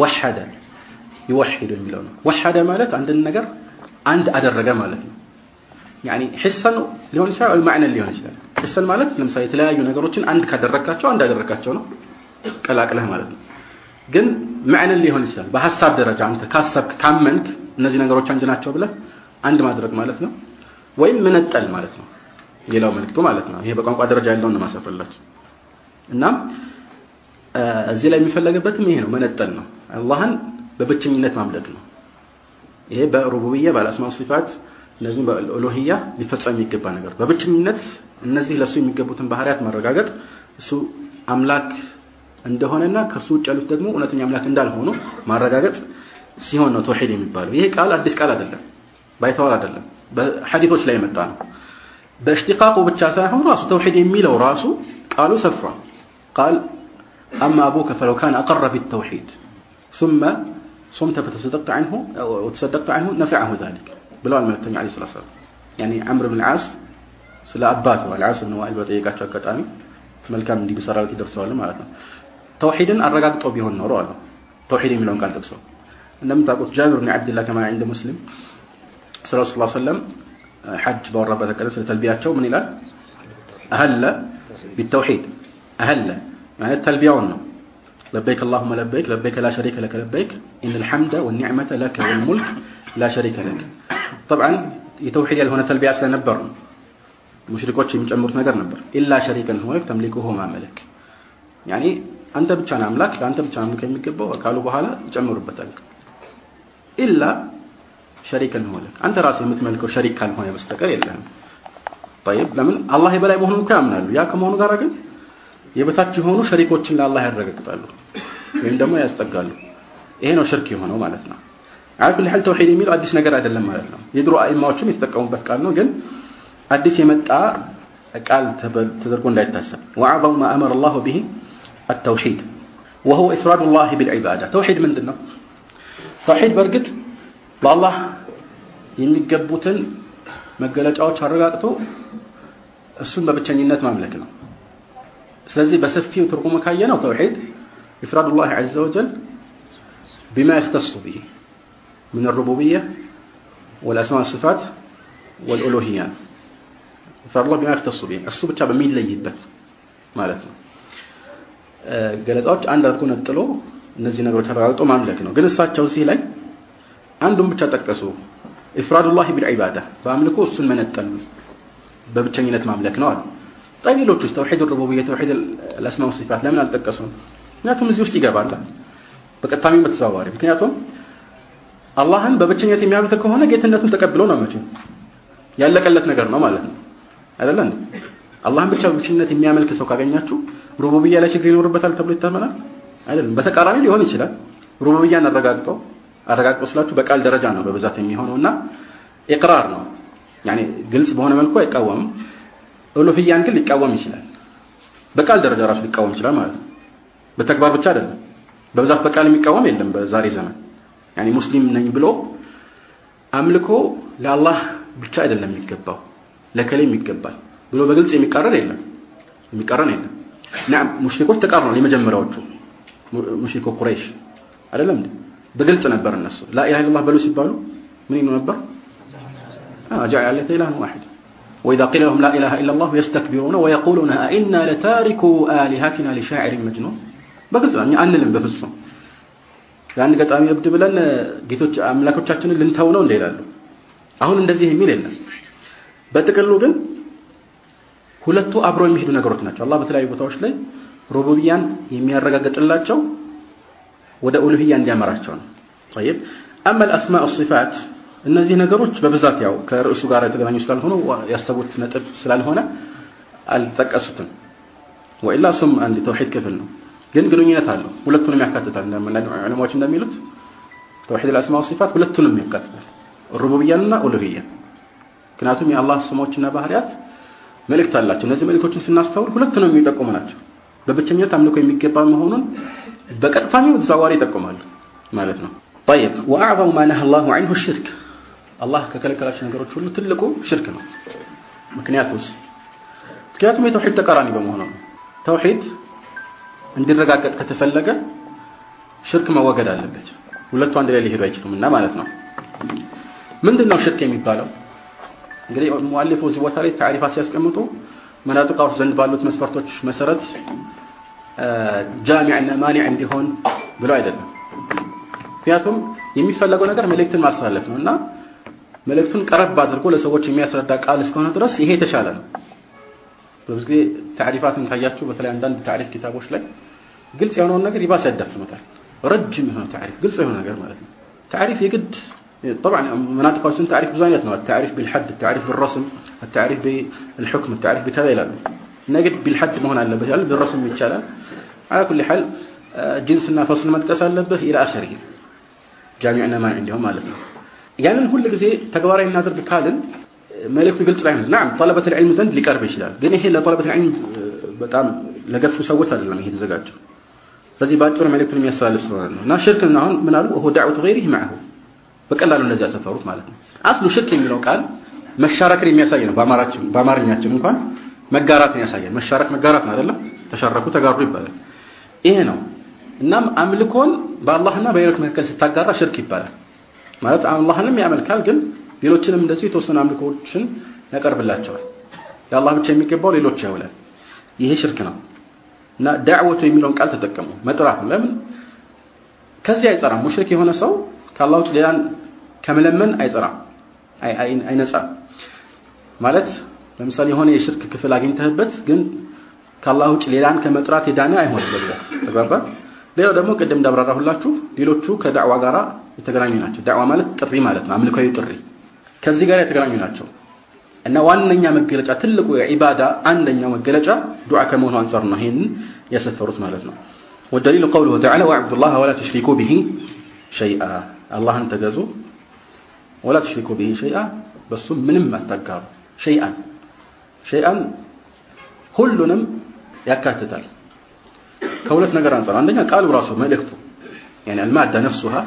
وحد يوحد የሚለው ነው وحد ማለት አንድን ነገር አንድ አደረገ ማለት ነው ያኒ ሂሰን ሊሆን ይችላል ወይ ማዕነን ሊሆን ይችላል። ሂሰን ማለት ለምሳሌ የተለያዩ ነገሮችን አንድ ካደረካቸው አንድ ያደረካቸው ነው ቀላቅለህ ማለት ነው። ግን ማዕነን ሊሆን ይችላል በሐሳብ ደረጃ አንተ ካሰብክ ካመንክ እነዚህ ነገሮች አንድ ናቸው ብለህ አንድ ማድረግ ማለት ነው። ወይም መነጠል ማለት ነው። ሌላው መልክቱ ማለት ነው። ይሄ በቋንቋ ደረጃ ያለውን ነው ማሰፈላችሁ እና እዚህ ላይ የሚፈለገበትም ይሄ ነው፣ መነጠል ነው። አላህን በብቸኝነት ማምለክ ነው። ይሄ በሩቡብያ ባለአስማው ሲፋት እነዚህ በኡሉሂያ ሊፈጸም የሚገባ ነገር በብቸኝነት እነዚህ ለሱ የሚገቡትን ባህሪያት ማረጋገጥ እሱ አምላክ እንደሆነና ከሱ ውጭ ያሉት ደግሞ እውነተኛ አምላክ እንዳልሆኑ ማረጋገጥ ሲሆን ነው ተውሂድ የሚባለው ይሄ ቃል አዲስ ቃል አይደለም ባይተዋር አይደለም በሐዲሶች ላይ የመጣ ነው በእሽቲቃቁ ብቻ ሳይሆን ራሱ ተውሂድ የሚለው ራሱ ቃሉ ሰፍሯል ቃል أما أبوك فلو كان أقر بالتوحيد ثم صمت فتصدقت عنه وتصدقت عنه نفعه ذلك ብለዋል መልእክተኛ ዐለይሂ ሰላቱ ወሰላም ያኒ ዐምር ብን ዓስ ስለ አባቱ አልዓስ ብን ዋኢል በጠየቃቸው አጋጣሚ መልካም እንዲህ ቢሰራለት ይደርሰዋል ማለት ነው ተውሂድን አረጋግጠው ቢሆን ኖሮ አሉ ተውሂድ የሚለውን ቃል ጠቅሰው እንደምታውቁት ጃብር ብን ዓብድላህ ከማ عند ሙስሊም ስለ ረሱል ሰለላሁ ዐለይሂ ወሰለም ሐጅ ባወራበት ቀን ስለ ተልቢያቸው ምን ይላል አህለ ቢተውሂድ አህለ ማለት ተልቢያውን ነው لبيك اللهم لبيك لبيك لا شريك لك لبيك إن الحمد والنعمة لك والملك لا شريك لك. طبعا يتوحيد يعني هنا تلبية أسلا نبر. مشركوتش مجمرت نقر نبر. إلا شريكا هو لك تملكه ما ملك. يعني أنت بتشان أملاك لا أنت بتشان أملاك يمكبه قالوا بحالة جمر بتلك. إلا شريكا هو لك أنت رأسي مثل شريك كان هو يبستكر إلا طيب لمن الله يبلا يبهنم كامنا يا كمون قرقم የበታች የሆኑ ሸሪኮችን ለአላህ ያረጋግጣሉ ወይም ደግሞ ያስጠጋሉ ይሄ ነው ሽርክ የሆነው ማለት ነው አላኩል ሐል ተውሂድ የሚለው አዲስ ነገር አይደለም ማለት ነው የድሮ አይማዎችም የተጠቀሙበት ቃል ነው ግን አዲስ የመጣ ቃል ተደርጎ እንዳይታሰብ وأعظم ما أمر الله به التوحيد وهو إفراد الله بالعبادة توحيد من دنا توحيد برقد بالله የሚገቡትን መገለጫዎች አረጋግጦ እሱን በብቸኝነት ማምለክ ነው ስለዚህ በሰፊው ትርጉሙ ካየ ነው ተውሂድ إفراد الله عز وجل بما يختص به من الربوبية والأسماء والصفات والألوهية إفراد الله بما يختص به እሱ ብቻ በሚለይበት ማለት ነው ገለጻዎች አንድ አድርጎ ነጥሎ እነዚህ ነገሮች ተረጋግጦ ማምለክ ነው ግን እሳቸው እዚህ ላይ አንዱን ብቻ ጠቀሱ ኢፍራዱላህ ቢልዒባዳ በአምልኮ እሱን መነጠል በብቸኝነት ማምለክ ነው አሉ ጠቢሎች ውስጥ ተውሒድ ሩቡብያ ተውሒድ ለአስማው ሲፋት ለምን አልጠቀሱም? ምክንያቱም እዚህ ውስጥ ይገባል በቀጥታሚ በተዘዋዋሪ። ምክንያቱም አላህን በብቸኝነት የሚያምልክ ከሆነ ጌትነቱን ተቀብሎ ነው መቼም ያለቀለት ነገር ነው ማለት ነው አይደለ እንዴ? አላህን ብቻ ብቸኝነት የሚያመልክ ሰው ካገኛችሁ ሩቡብያ ላይ ችግር ይኖርበታል ተብሎ ይታመናል አይደለም። በተቃራኒ ሊሆን ይችላል። ሩቡብያን አረጋግጠው አረጋግጦ ስላችሁ በቃል ደረጃ ነው በብዛት የሚሆነውና ኢቅራር ነው ያኔ ግልጽ በሆነ መልኩ አይቃወምም። ኡሉህያን ግን ሊቃወም ይችላል። በቃል ደረጃ ራሱ ሊቃወም ይችላል ማለት ነው። በተግባር ብቻ አይደለም። በብዛት በቃል የሚቃወም የለም በዛሬ ዘመን። ያኔ ሙስሊም ነኝ ብሎ አምልኮ ለአላህ ብቻ አይደለም የሚገባው ለከሌም ይገባል ብሎ በግልጽ የሚቃረን የለም የሚቃረን የለም። ናም ሙሽሪኮች ተቃርኗል። የመጀመሪያዎቹ ሙሽሪኮ ቁረይሽ አይደለም እንዴ? በግልጽ ነበር እነሱ ላ ኢላሃ ኢላላህ በሉ ሲባሉ ምን ይሉ ነበር? አጃ ያለ ኢላሃን ዋሂድ وإذا قيل لهم لا إله إلا الله يستكبرون ويقولون أئنا لتاركوا آلهتنا لشاعر مجنون በግልጽ ነው እኛ አንልም በፍጹም ያን ገጣሚ እብድ ብለን ጌቶች አምላኮቻችንን ልንተው ነው እንደ ይላሉ አሁን እንደዚህ የሚል የለም በጥቅሉ ግን ሁለቱ አብረው የሚሄዱ ነገሮች ናቸው አላህ በተለያዩ ቦታዎች ላይ ሩቡብያን የሚያረጋግጥላቸው ወደ ኡሉህያ እንዲያመራቸው ነው طيب اما الاسماء والصفات እነዚህ ነገሮች በብዛት ያው ከርዕሱ ጋር የተገናኙ ስላልሆነ ያሰቡት ነጥብ ስላልሆነ አልጠቀሱትም ወኢላ እሱም አንድ ተውሂድ ክፍል ነው ግን ግንኙነት አለው ሁለቱንም ያካትታል ዑለማዎች እንደሚሉት ተውሂድ አልአስማ ወሲፋት ሁለቱንም ያካትታል ሩቡብያንና ኡሉህያ ምክንያቱም የአላህ ስሞችና ባህሪያት መልእክት አላቸው እነዚህ መልእክቶችን ስናስተውል ሁለቱንም የሚጠቁሙ ናቸው በብቸኝነት አምልኮ የሚገባ መሆኑን በቀጥታም ተዘዋዋሪ ይጠቁማሉ ማለት ነው طيب واعظم ما نهى الله عنه الشرك አላህ ከከለከላቸው ነገሮች ሁሉ ትልቁ ሽርክ ነው። ምክንያቱስ ምክንያቱም የተውሂድ ተቃራኒ በመሆኑ ነው። ተውሂድ እንዲረጋገጥ ከተፈለገ ሽርክ መወገድ አለበት። ሁለቱ አንድ ላይ ሊሄዱ አይችሉም እና ማለት ነው። ምንድን ሽርክ የሚባለው? እንግዲህ ሙአሊፉ እዚህ ቦታ ላይ ታሪፋት ሲያስቀምጡ መናጥቃዎች ዘንድ ባሉት መስፈርቶች መሰረት ጃሚዕና ማኒዕ እንዲሆን ብሎ አይደለም። ምክንያቱም የሚፈለገው ነገር መልእክትን ማስተላለፍ ነው እና ملكتن قرب باتركو لسووتش يميسردا قال اسكونا درس إيه يتشال بزغي تعريفات نخياچو مثلا عندان بتعريف كتابوش لك قلت يا نون نغير يباس يدف مثلا رجم هنا تعريف قلت يا نغير معناتها تعريف يقد طبعا مناطق وشن تعريف بزانيات نوع التعريف بالحد التعريف بالرسم التعريف بالحكم التعريف بكذا إلى نجد بالحد ما على الله بالرسم يتشال على كل حال جنسنا فصل ما تقص إلى اخره جميعنا ما عندهم مالتنا ያንን ሁል ጊዜ ተግባራዊ እናድርግ ካልን መልእክቱ ግልጽ ላይ ነው። ናም ጠለበት العلم ዘንድ ሊቀርብ ይችላል። ግን ይሄ ለጠለበት العلم በጣም ለገፉ ሰዎች አይደለም ይሄ የተዘጋጀው። ስለዚህ ባጭሩ መልእክቱን የሚያስተላልፍ ስለሆነ ነው። እና ሽርክን አሁን ምን አሉ? ወሁ ዳዕወቱ ገይሪህ ማዕሁ በቀላሉ እንደዚህ ያሰፈሩት ማለት ነው። አስሉ ሽርክ የሚለው ቃል መሻረክን የሚያሳይ ነው። በአማርኛችን እንኳን መጋራትን ያሳያል። መሻረክ መጋራት ነው አይደለም? ተሻረኩ ተጋሩ ይባላል። ይሄ ነው። እናም አምልኮን በአላህና በሌሎች መካከል ስታጋራ ሽርክ ይባላል። ማለት አላህንም ያመልካል፣ ግን ሌሎችንም እንደዚሁ የተወሰኑ አምልኮዎችን ያቀርብላቸዋል። ለአላህ ብቻ የሚገባው ሌሎች ያውላል። ይሄ ሽርክ ነው እና ዳዕወቱ የሚለውን ቃል ተጠቀሙ። መጥራት ለምን ከዚህ አይጸራም። ሙሽሪክ የሆነ ሰው ከአላህ ውጭ ሌላን ከመለመን አይጸራም፣ አይነጻም። ማለት ለምሳሌ የሆነ የሽርክ ክፍል አግኝተህበት ግን ከአላህ ውጭ ሌላን ከመጥራት የዳነ አይሆንም። ተግባባ። ሌላው ደግሞ ቅድም እንዳብራራሁላችሁ ሌሎቹ ከዳዕዋ ጋር የተገናኙ ናቸው። ዳዕዋ ማለት ጥሪ ማለት ነው፣ አምልካዊ ጥሪ ከዚህ ጋር የተገናኙ ናቸው እና ዋነኛ መገለጫ ትልቁ የዒባዳ አንደኛው መገለጫ ዱዓ ከመሆኑ አንጻር ነው ይሄንን ያሰፈሩት ማለት ነው። ወደሊሉ ቀውሉሁ ተዓላ ወዕቡዱላህ ወላ ትሽሪኩ ቢሂ ሸይአ፣ አላህን ተገዙ፣ ወላ ትሽሪኩ ቢሂ ሸይአ፣ በሱ ምንም አታጋሩ። ሸይአን ሸይአን ሁሉንም ያካትታል ከሁለት ነገር አንጻር አንደኛ ቃሉ ራሱ መልእክቱ يعني المادة نفسها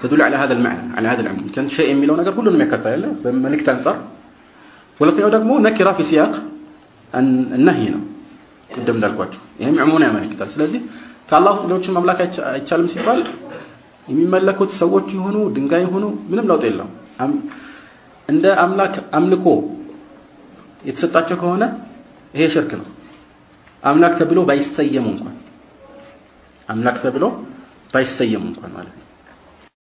تدل على هذا المعنى على هذا العموم كان شيء የሚለው ነገር ሁሉንም ያካትታል በመልእክት አንጻር ሁለተኛው ደግሞ ነኪራ في سياق النهي ነው ቅድም እንዳልኳቸው ይሄም ዕሙን ያመለክታል ስለዚህ ከአላህ ሌሎችን ማምለክ አይቻልም ሲባል የሚመለኩት ሰዎች ይሆኑ ድንጋይ ይሆኑ ምንም ለውጥ የለውም እንደ አምላክ አምልኮ የተሰጣቸው ከሆነ ይሄ ሽርክ ነው አምላክ ተብሎ ባይሰየሙ እንኳን አምላክ ተብሎ ባይሰየሙ እንኳን ማለት ነው